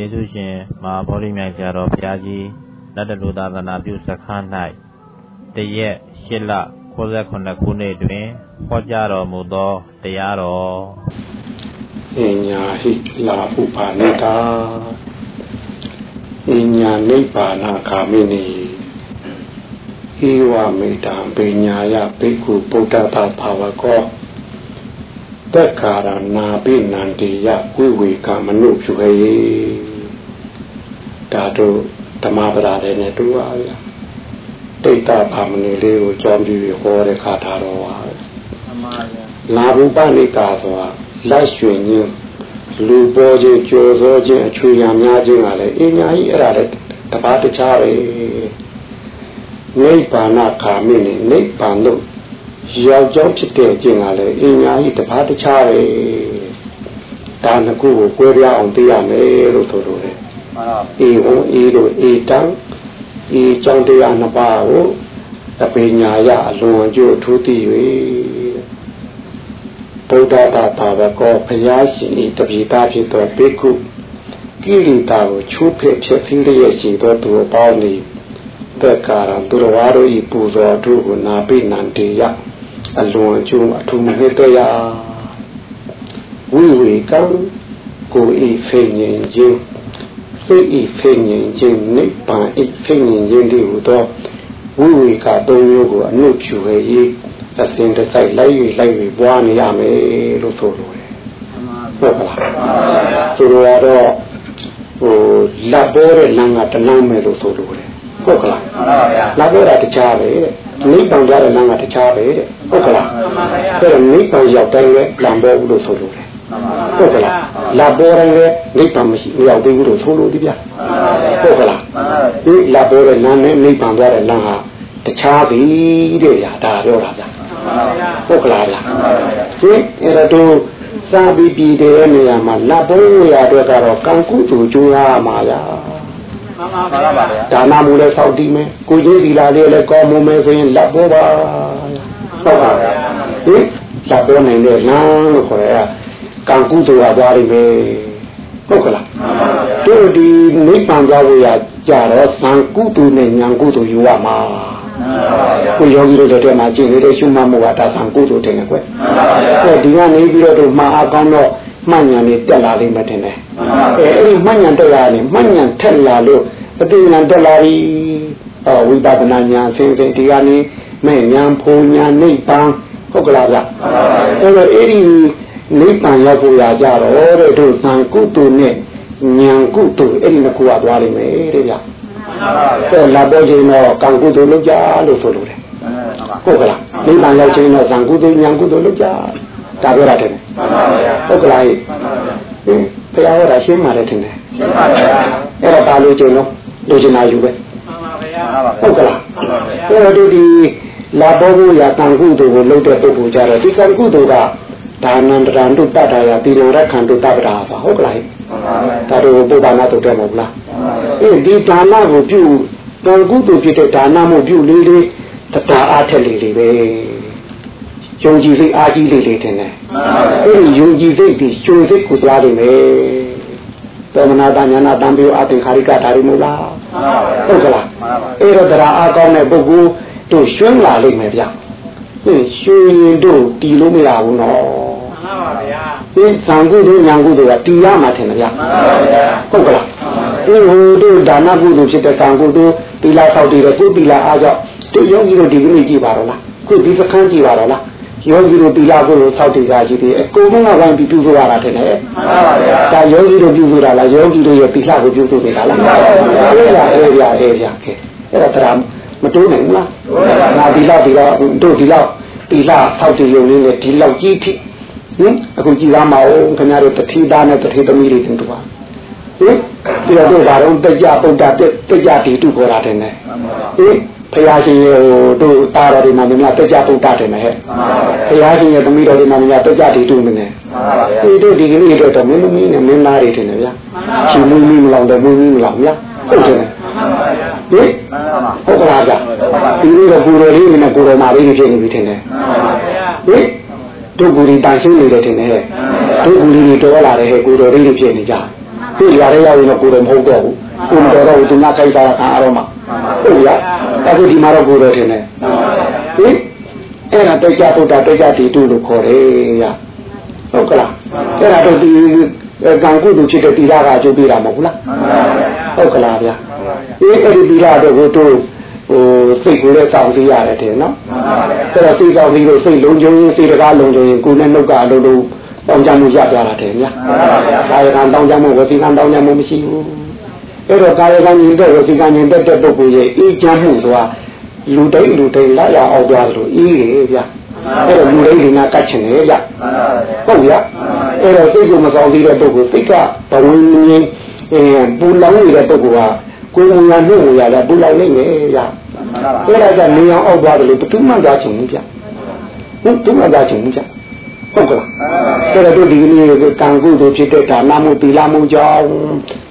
ကျေးဇူးရှင်မဟာဗောဓိမြိုင်ဆရာတော်ဘုရားကြီးလက်တလူသာသနာပြုစခန်း၌တရက်၈လ69ခုနှစ်တွင်ဟောကြားတော်မူသောတရားတော်အညာဟိလာဥပါဏတာအညာနိဗ္ဗာနဂာမိနိဧဝမေတ္တံပညာယဘိက္ခုဗုဒ္ဓဘာဘာဝကောသက်္ကာရနာပိနန္တိယဝိဝေကမနုဖြူဟေ ဒါတို့ဓမ္မပဒါလည်းနဲ့တူပါဗျာတိတ်တာဘာမဏေလေးကိုကြောင်းပြီးဟောတဲ့ခါထားတော်ပါလာဘုပနိကာဆိုတာလက်ရွှင်ခြင်းလူပေါ်ခြင်းကြော်စောခြင်းအချွေရများခြင်းကလည်းအင်းညာကြီးအဲ့ဒါလည်းတပါးတခြားပဲနိဗ္ဗာန်ခါမိနေနိဗ္ဗာန်လို့ရောက်ကြောင်းဖြစ်တဲ့ခြင်းကလည်းအင်းညာကြီးတပါးတခြားပဲဒါနှစ်ခုကိုကွဲပြားအောင်သိရမယ်လို့ဆိုလိုတယ် အေဟောအေတို့အေတံအေကြောင့်တရားနှစ်ပါးကိုအပိညာယအလွန်ကျိုးထူးသိ၍ဗုဒ္ဓဘာသာဝကောဘုရားရှင်ဤတပိသားဖြစ်သောဘိက္ခုကိရိတာကိုချိုးဖက်ဖြစ်ပြီးလျက်ရှိသောသူအပေါင်းဤသက်ကာရသူတော်ဝါတို့ဤပူဇော်သူကိုနာပိနန္တေယအလွန်ကျိုးအထူးမနှစ်တရဝိဝေကံကိုဤဖိဉ္ဉ္ခြင်း စိတ်ဤဖိငြိမ်ခြင်းနိဗ္ဗာန်ဤဖိငြိမ်ခြင်းဒီဟူသောဝိဝေကသုံးမျိုးကိုအနုဖြူဟဲ့ရေးအစဉ်တစိုက်လိုက်၍လိုက်၍ပွားနေရမယ်လို့ဆိုလိုတယ်ဟုတ်ကလားဆိုတော့ဟိုလက်ပေါ်တဲ့လမ်းကတလမ်းမယ်လို့ဆိုလိုတယ်ဟုတ်ကလားလက်ပေါ်တာတခြားပဲတဲ့နိဗ္ဗာန်ကြတဲ့လမ်းကတခြားပဲတဲ့ဟုတ်ကလားအဲ့တော့နိဗ္ဗာန်ရောက်တိုင်းလည်းလမ်းပေါ်ဘူးလို့ဆိုလိုတယ် ဟုတ်ကလားလာပေါ်တိုင်းလည်းနိဗ္ဗာန်မရှိမရောက်သေးဘူးလို့ဆိုလို့ဒီဗျဟုတ်ကလားဒီလာပေါ်တဲ့လမ်းနဲ့နိဗ္ဗာန်သွားတဲ့လမ်းဟာတခြားပြီတဲ့ဗျာဒါပြောတာဗျာဟုတ်ကလားဗျာဒီအဲ့တော့စာပြီးပြည်တဲ့နေရာမှာလာပေါ်ရအတွက်ကတော့ကံကုသိုလ်ကျိုးရမှာဗျာမှန်ပါပါဗျာဒါနမှုလည်းစောက်တည်မယ်ကိုကြီးဒီလာလေးလည်းကောင်းမှုမယ်ဆိုရင်လက်ပေါ်ပါဟုတ်ပါဗျာဟင်လက်ပေါ်နိုင်တဲ့လမ်းလို့ခေါ်ရတာ ကံကုသိုလ်ကသွားလိမ့်မယ်ဟုတ်ကလားတို့ဒီနိဗ္ဗာန်သွားဖို့ရကြတော့သံကုသိုလ်နဲ့ဉာဏ်ကုသိုလ်ယူရမှာကိုယောဂီတို့တဲ့မှာကျင့်နေတဲ့ရှုမှတ်မှုကဒါသံကုသိုလ်တင်တယ်ကွအဲ့ဒီကနေပြီးတော့တို့မှာအကောင်းတော့မှတ်ဉာဏ်နဲ့တက်လာလိမ့်မယ်တင်တယ်အဲအဲ့ဒီမှတ်ဉာဏ်တက်လာရင်မှတ်ဉာဏ်ထက်လာလို့အတိဉာဏ်တက်လာပြီအော်ဝိပဿနာဉာဏ်ဆင်းဆင်းဒီကနေမဲ့ဉာဏ်ဖုံဉာဏ်နိဗ္ဗာန်ဟုတ်ကလားဗျအဲ့တော့အဲ့ဒီ နိဗ္ဗာန်ရောက်ဖို့ရကြတော့တဲ့တို့သံကုတုနဲ့ဉာဏ်ကုတုအဲ့ဒီနှစ်ခုကသွားလိမ့်မယ်တဲ့ဗျာအဲ့လာတော့ချိန်တော့ကံကုတုလုပ်ကြလို့ဆိုလိုတယ်ဟုတ်ကလားနိဗ္ဗာန်ရောက်ချိန်တော့သံကုတုဉာဏ်ကုတုလုပ်ကြဒါပြောတာတဲ့ဟုတ်ကလားဟင်ဘုရားဟောတာရှင်းပါတယ်ထင်တယ်ရှင်းပါဗျာအဲ့တော့ဒါလိုချိန်တော့လိုချင်တာယူပဲဟုတ်ကလားအဲ့တော့ဒီလာတော့ဘူးရကံကုတုကိုလုပ်တဲ့ပုဂ္ဂိုလ်ကြတော့ဒီကံကုတုက ဒါနန္တရံတုတ္တတာယတိရရခန္တုတ္တပဒါပါဟုတ်ကလားဒါတို့ပုဗ္ဗနာတုတ်တယ်မဟုတ်လားအေးဒီဒါနကိုပြုတန်ကုသိုလ်ဖြစ်တဲ့ဒါနမှုပြုလေးလေးတတာအားထက်လေးလေးပဲယုံကြည်စိတ်အားကြီးလေးလေးတင်တယ်အဲ့ဒီယုံကြည်စိတ်ဒီကျွေစိတ်ကိုသွားနေမယ်သောမနာတညာနာတံပိယောအသင်္ခါရိကဒါရီမို့လားဟုတ်ကလားအဲ့တော့တရားအားကောင်းတဲ့ပုဂ္ဂိုလ်တို့ရွှင်လာလိမ့်မယ်ဗျဟင်ရွှင်ရင်တို့တီလို့မရဘူးနော် မှန်ပါဗျာဒီသံကုသိုလ်ညာကုသိုလ်ကတီးရမှာထင်တယ်ဗျာမှန်ပါဗျာဟုတ်ကလားဒီဟိုတို့ဒါနကုသိုလ်ဖြစ်တဲ့ကံကုသိုလ်သီလဆောက်တည်တဲ့ကိုသီလအားကြောင့်တို့ယောဂီတို့ဒီကနေ့ကြည့်ပါတော့လားခုဒီစခန်းကြည့်ပါတော့လားယောဂီတို့သီလကုသိုလ်ဆောက်တည်တာရှိသေးတယ်အကုန်လုံးကပိုင်းပြုစုရတာထင်တယ်မှန်ပါဗျာဒါယောဂီတို့ပြုစုတာလားယောဂီတို့ရဲ့သီလကိုပြုစုနေတာလားမှန်ပါဗျာအေးရအေးရအေးရခဲ့အဲ့ဒါတရားမတိုးနိုင်ဘူးလားငါဒီလောက်ဒီလောက်တို့ဒီလောက်ဒီလောက်ဆောက်တည်ရုံလေးနဲ့ဒီလောက်ကြီးထိ ဟင်အခုကြည်သားမအောင်ခင်ဗျားတို့တတိသားနဲ့တတိသမီးတွေတင်တူပါဟင်ဒီတော့တို့ဘာတော့တကြပုဒ္ဒတတကြတီတုခေါ်တာတယ်နဲ့ဟင်ဖရာရှင်ရဲ့ဟိုတို့တာတော်တွေမှာမြတ်တကြပုဒ္ဒတယ်နဲ့ဟဲ့ဖရာရှင်ရဲ့သမီးတော်တွေမှာမြတ်တကြတီတုနေတယ်ဒီတို့ဒီကနေ့တော့မင်းသမီးနဲ့မင်းသားတွေတင်တယ်ဗျာရှင်မင်းမီးမလောင်တယ်မင်းမီးမလောင်ဗျာဟုတ်တယ်ဟင်ဟုတ်ကလားဗျာဒီလိုတော့ကိုယ်တော်လေးနဲ့ကိုယ်တော်မလေးတွေဖြစ်နေပြီထင်တယ်ဟင် တို့ဘူရီတန်ရှင်းနေတယ်ထင်တယ်တို့ဘူရီတွေတော်လာတယ်ဟဲ့ကိုတော်လေးတွေဖြစ်နေကြဟသူ့ရရဲရောက်ရင်တော့ကိုယ်တော့မဟုတ်တော့ဘူးကိုမတော်တော့ဘူးသူများခိုက်တာခံအားတော့မှဟုတ်လားအခုဒီမှာတော့ကိုယ်တော်ထင်တယ်ဟင်အဲ့ဒါတိတ်ကြပုဒ္ဒါတိတ်ကြတီတုလို့ခေါ်တယ်ရဟုတ်ကလားအဲ့ဒါတော့ဒီကံကုသိုလ်ဖြစ်တဲ့တိရကအကျိုးပေးတာမဟုတ်ဘူးလားဟုတ်ကလားဗျာအေးအဲ့ဒီတိရတော့ကိုတို့ ဟိုစိတ်ကိုလည်းစောင့်သိရတယ်တဲ့နော်အဲ့တော့စိတ်စောင့်သိလို့စိတ်လုံးကျုံစိတ်တကားလုံးကျုံရင်ကိုယ်နဲ့နှုတ်ကအလုံးလုံးတောင်းကြမှုရကြတာတဲ့ဗျာကာယကံတောင်းကြမှုဝစီကံတောင်းကြမှုမရှိဘူးအဲ့တော့ကာယကံညင်တဲ့ဝစီကံညင်တဲ့ပုဂ္ဂိုလ်ရဲ့အေးချမ်းမှုဆိုတာလူတိုင်းလူတိုင်းလာရအောင်သွားလို့အေးတယ်ဗျာအဲ့တော့လူတိုင်းဒီနာကတ်ချင်တယ်ဗျဟုတ်ဗျာအဲ့တော့စိတ်ကိုမကောင်းသေးတဲ့ပုဂ္ဂိုလ်စိတ်ကဘဝင်းရင်းအဲပူလောင်နေတဲ့ပုဂ္ဂိုလ်ကကိုယ်ငါနှုတ်ငါရပူလောင်နေတယ်ဗျာ အဲ့ဒါကနေအောင်အောက်သွားတယ်လို့ဘယ်သူမှကြားချင်ဘူးဗျဟုတ်သူမှကြားချင်ဘူးဗျဟုတ်ကဲ့အဲ့တော့ဒီနေ့ကံကုသိုလ်ဖြစ်တဲ့ဒါနမှုသီလမှုကြောင့်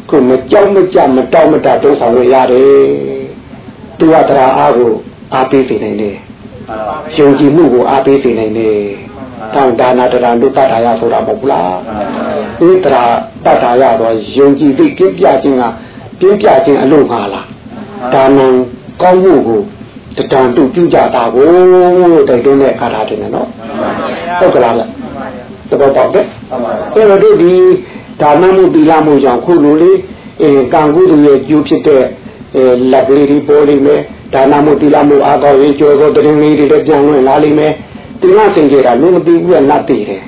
ခုမကြောက်မကြမတောက်မတတုံးဆောင်လို့ရတယ်သူကတရားအားကိုအားပေးနေနိုင်တယ်ယုံကြည်မှုကိုအားပေးနေနိုင်တယ်တောင်ဒါနာတရံတို့တတ်တာရဆိုတာမဟုတ်ဘူးလားဒီတရားတတ်တာရတော့ယုံကြည်သိပြပြခြင်းကပြပြခြင်းအလို့ငါလားဒါနံ ကောင်းမှုကိုတတန်တုပြုကြတာကိုတိုက်တွန်းတဲ့အခါထားတယ်နော်ဟုတ်ကလားဗျသဘောပေါက်တယ်အဲ့တော့ဒီဒီဒါနမှုတိလမှုကြောင့်ခုလိုလေးအဲကံကုသိုလ်ရဲ့ကျိုးဖြစ်တဲ့အဲလက်ကလေးတွေပေါ်လိမ့်မယ်ဒါနမှုတိလမှုအားကောင်းရင်ကျော်သောတရင်လေးတွေလည်းပြန်ဝင်လာလိမ့်မယ်တိလစင်ကြတာလူမသိဘူးကနတ်သိတယ်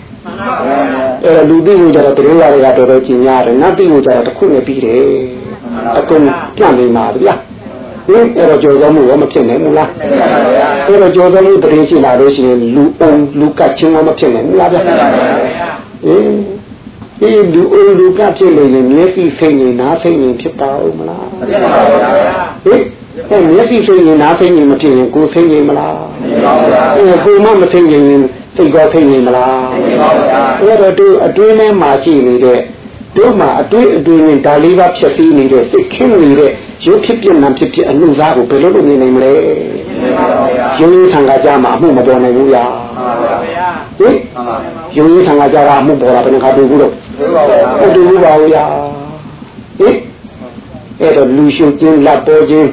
အဲ့တော့လူသိလို့ကြတော့တရင်ရတွေကတော်တော်ကျင်ရတယ်နတ်သိလို့ကြတော့တစ်ခုနဲ့ပြီးတယ်အကုန်ပြန်နေမှာဗျာ ဟင်အဲ့တော့ကြော်သောမှုရောမဖြစ်နိုင်ဘူးလားအဲ့တော့ကြော်သောမှုတရင်ရှိလာလို့ရှိရင်လူအောင်လူကချင်းရောမဖြစ်နိုင်ဘူးလားဗျာဟင်ဒီလူအိုလူကဖြစ်လို့ရင်မျက်စိဖိနေနားဖိနေဖြစ်ပါဦးမလားမဖြစ်ပါဘူးဗျာဟင်အဲမျက်စိဖိနေနားဖိနေမဖြစ်ရင်ကိုယ်ဖိနေမလားမဖြစ်ပါဘူးဗျာအဲကိုယ်မမဖိနေရင်စိတ်ကောဖိနေမလားမဖြစ်ပါဘူးဗျာအဲ့တော့သူအတွင်းထဲမှာရှိနေတဲ့ တို့မှာအတွေ့အတွေ့နဲ့ဒါလေးပါဖြည့်ပြီးနေတဲ့စိတ်ခင်းနေတဲ့ရုပ်ဖြစ်ပြနာဖြစ်ဖြစ်အမှုစားကိုဘယ်လိုလုပ်နေနိုင်မလဲရုံးရင်းဆံကကြမှာအမှုမပေါ်နိုင်ဘူးဗျာဟင်ရုံးရင်းဆံကကြတာအမှုပေါ်တာဘယ်နှခါတွေ့ဘူးလို့ဟုတ်တယ်ဘူးပါဘူးဗျာဟင်အဲ့တော့လူရှုခြင်းလက်ပေါ်ခြင်း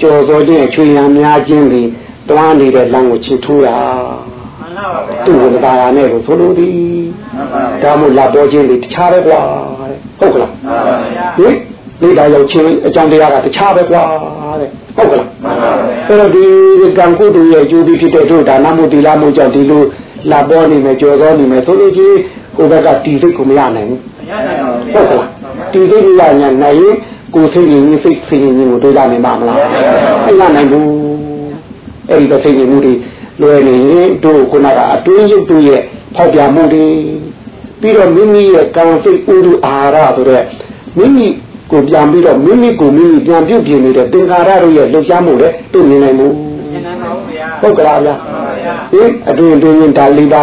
ကြော်စောခြင်းအချွေရံများခြင်းတွေတွားနေတဲ့လမ်းကိုချစ်ထိုးတာ သူ့ကိုပါရနဲ့လို့ဆိုလို့ဒီဒါမို့လက်ပေါ်ခြင်းတွေတခြားပဲကွာဟုတ်ကလားဟင်လိဒါရောက်ချင်းအကြောင်းတရားကတခြားပဲကွာတဲ့ဟုတ်ကလားအဲ့တော့ဒီကံကုသိုလ်ရဲ့အကျိုးဖြစ်တဲ့တို့ဒါနမှုတိလမှုကြောင့်ဒီလိုလာပေါ်နေမယ်ကြော်သောနေမယ်ဆိုလို့ချင်းဟိုဘက်ကတီစိတ်ကိုမရနိုင်ဘူးဟုတ်ကလားတီစိတ်ရညာနိုင်ရင်ကိုယ်စိတ်ရင်းစိတ်စိတ်ရင်းကိုတွေ့ရနိုင်မှာမလားမရနိုင်ဘူးအဲ့ဒီစိတ်ရင်းမှုတွေ လွယ်နေရင်တို့ခုနကအတွင်းရုပ်တို့ရဲ့ဖောက်ပြမှုတွေပြီးတော့မိမိရဲ့ကံစိတ်ဥဒုအာရဆိုတဲ့မိမိကိုပြန်ပြီးတော့မိမိကိုမိမိပြန်ပြုတ်ပြင်နေတဲ့သင်္ခါရတို့ရဲ့လှုပ်ရှားမှုလည်းတွေ့မြင်နိုင်မှုမြင်နိုင်ပါဘူးဗျာဟုတ်ကလားဗျာဟင်အတွင်အတွင်ဒါလီပါ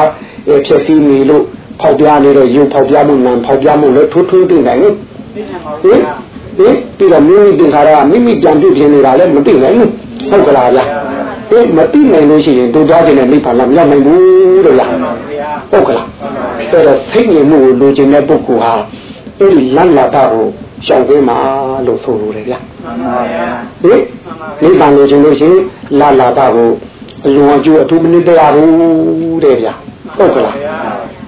ဖြစ်စီနေလို့ဖောက်ပြနေတဲ့ရုပ်ဖောက်ပြမှုနာမ်ဖောက်ပြမှုလည်းထိုးထိုးသိနိုင်ဘူးဟင်ဟင်ပြီးတော့မိမိသင်္ခါရကမိမိပြန်ပြုတ်ပြင်နေတာလည်းမသိနိုင်ဘူးဟုတ်ကလားဗျာ ဟင်မသိနိုင်လို့ရှိရင်တို့သွားတဲ့နိဗ္ဗာန်လည်းမရောက်နိုင်ဘူးလို့လားဟုတ်ကလားအဲ့တော့စိတ်ငြိမ်မှုကိုလိုချင်တဲ့ပုဂ္ဂိုလ်ဟာအဲ့ဒီလမ်းလာတာကိုရှောင်ခွင့်မှာလို့ဆိုလိုတယ်ဗျာဟင်နိဗ္ဗာန်လိုချင်လို့ရှိရင်လာလာတာကိုအလွန်အကျိုးအထူးမနစ်တရားဘူးတဲ့ဗျာဟုတ်ကလား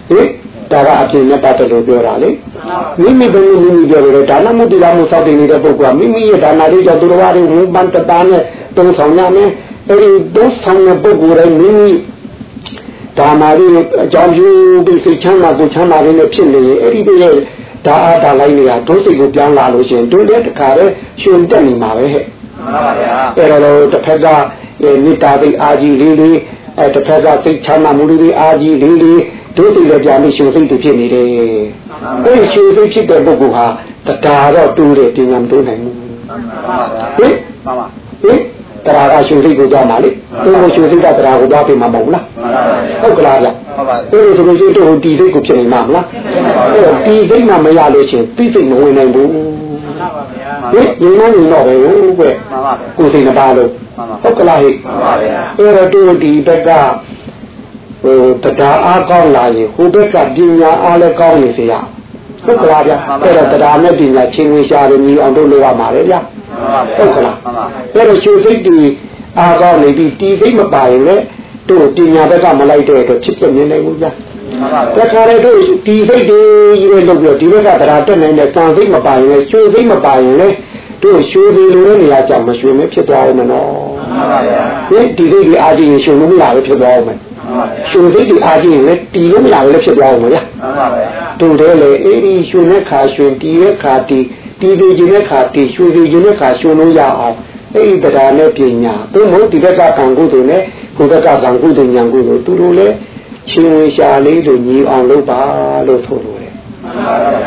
ဟင်ဒါကအပြင်နဲ့ပတ်သက်လို့ပြောတာလေမိမိဘယ်လိုမိမိပြောလို့ဒါနမှုတိလာမှုစောင့်တည်နေတဲ့ပုဂ္ဂိုလ်ကမိမိရဲ့ဒါနာလေးကြောင့်သူတော်ဘာတွေဝန်းပန်းတတားနဲ့တုံးဆောင်ရမယ် အဲဒီတုံးဆောင်တဲ့ပုဂ္ဂိုလ်တိုင်းမိမိဒါနာလေးအကြောင်းပြုပြီးစိတ်ချမ်းသာကိုချမ်းသာလေးနဲ့ဖြစ်နေရင်အဲ့ဒီရဲ့ဒါအားဒါလိုက်နေတာဒုစိတ်ကိုပြန်လာလို့ရှိရင်ဒုလည်းတခါတည်းရှင်တက်နေမှာပဲဟဲ့မှန်ပါဗျာအဲ့တော့တစ်ဖက်ကမေတ္တာသိအာကြီးလေးလေးအဲတစ်ဖက်ကစိတ်ချမ်းသာမှုလေးအာကြီးလေးလေးဒုစိတ်လည်းပြန်ပြီးရှင်စိတ်ဖြစ်နေတယ်အဲ့ရှင်စိတ်ဖြစ်တဲ့ပုဂ္ဂိုလ်ဟာတရားတော့တူးတယ်တင်ညာမတူးနိုင်ဘူးမှန်ပါဗျာဟင်မှန်ပါဟင် တရားကရှင်စိတ်ကိုကြမှာလေသူ့ကိုရှင်စိတ်ကတရားကိုသွားပြမှာမဟုတ်လားဟုတ်ကလားဗျဟုတ်ပါဘူးအဲ့ဒီဆိုလို့ရှိရင်တို့ဒီစိတ်ကိုဖြစ်နေမှာမလားအဲ့တော့ဒီစိတ်မှမရလို့ချင်းသိစိတ်မဝင်နိုင်ဘူးမှန်ပါဗျာဟင်ညီမညီတော့ပဲဟုတ်ကဲ့မှန်ပါကိုယ်စိတ်နှပါလို့ဟုတ်ကလားဟိမှန်ပါဗျာအဲ့တော့တို့ဒီဘက်ကဟိုတရားအားကောင်းလာရင်ဟိုဘက်ကပညာအားလည်းကောင်းနေစေရဟုတ်ကလားဗျအဲ့တော့တရားနဲ့ပညာချင်းဝင်ရှာလို့ညီအောင်တို့လုပ်ရမှာလေဗျ ဟုတ်ကလားအဲ့တော့ရှင်စိတ်တွေအားကောင်းနေပြီတီစိတ်မပါရင်လည်းတို့ပညာဘက်ကမလိုက်တဲ့အတွက်ဖြစ်ဖြစ်နေနိုင်ဘူးဗျတခါလေတို့ဒီစိတ်တွေရေးလို့ပြီးတော့ဒီဘက်ကတရားတက်နိုင်တဲ့ကံစိတ်မပါရင်လည်းရှင်စိတ်မပါရင်လည်းတို့ရွှေတွေလိုတဲ့နေရာကြောင့်မရွှေမဖြစ်သွားအောင်မနော်မှန်ပါဗျာဒီဒီစိတ်ဒီအားကြီးရင်ရွှေလို့မရဘူးဖြစ်သွားအောင်မယ်ရွှေစိတ်ဒီအားကြီးရင်လည်းတီလို့မရဘူးလည်းဖြစ်သွားအောင်မလားမှန်ပါဗျာတို့တယ်လေအေးဒီရွှေနဲ့ခါရွှေတီရဲ့ခါတီ တီတွေခြင်းနဲ့ခါတီရွှေတွေခြင်းနဲ့ခါရွှေလို့ရအောင်အဲ့ဒီတရားနဲ့ပညာသူ့မို့ဒီဘက်ကကံကုသိုလ်နဲ့ကိုယ်ဘက်ကကံကုသိုလ်ဉာဏ်ကုသိုလ်သူတို့လည်းချင်းဝင်ရှာလေးလို့ညီအောင်လုပ်ပါလို့ဆိုလို့တယ်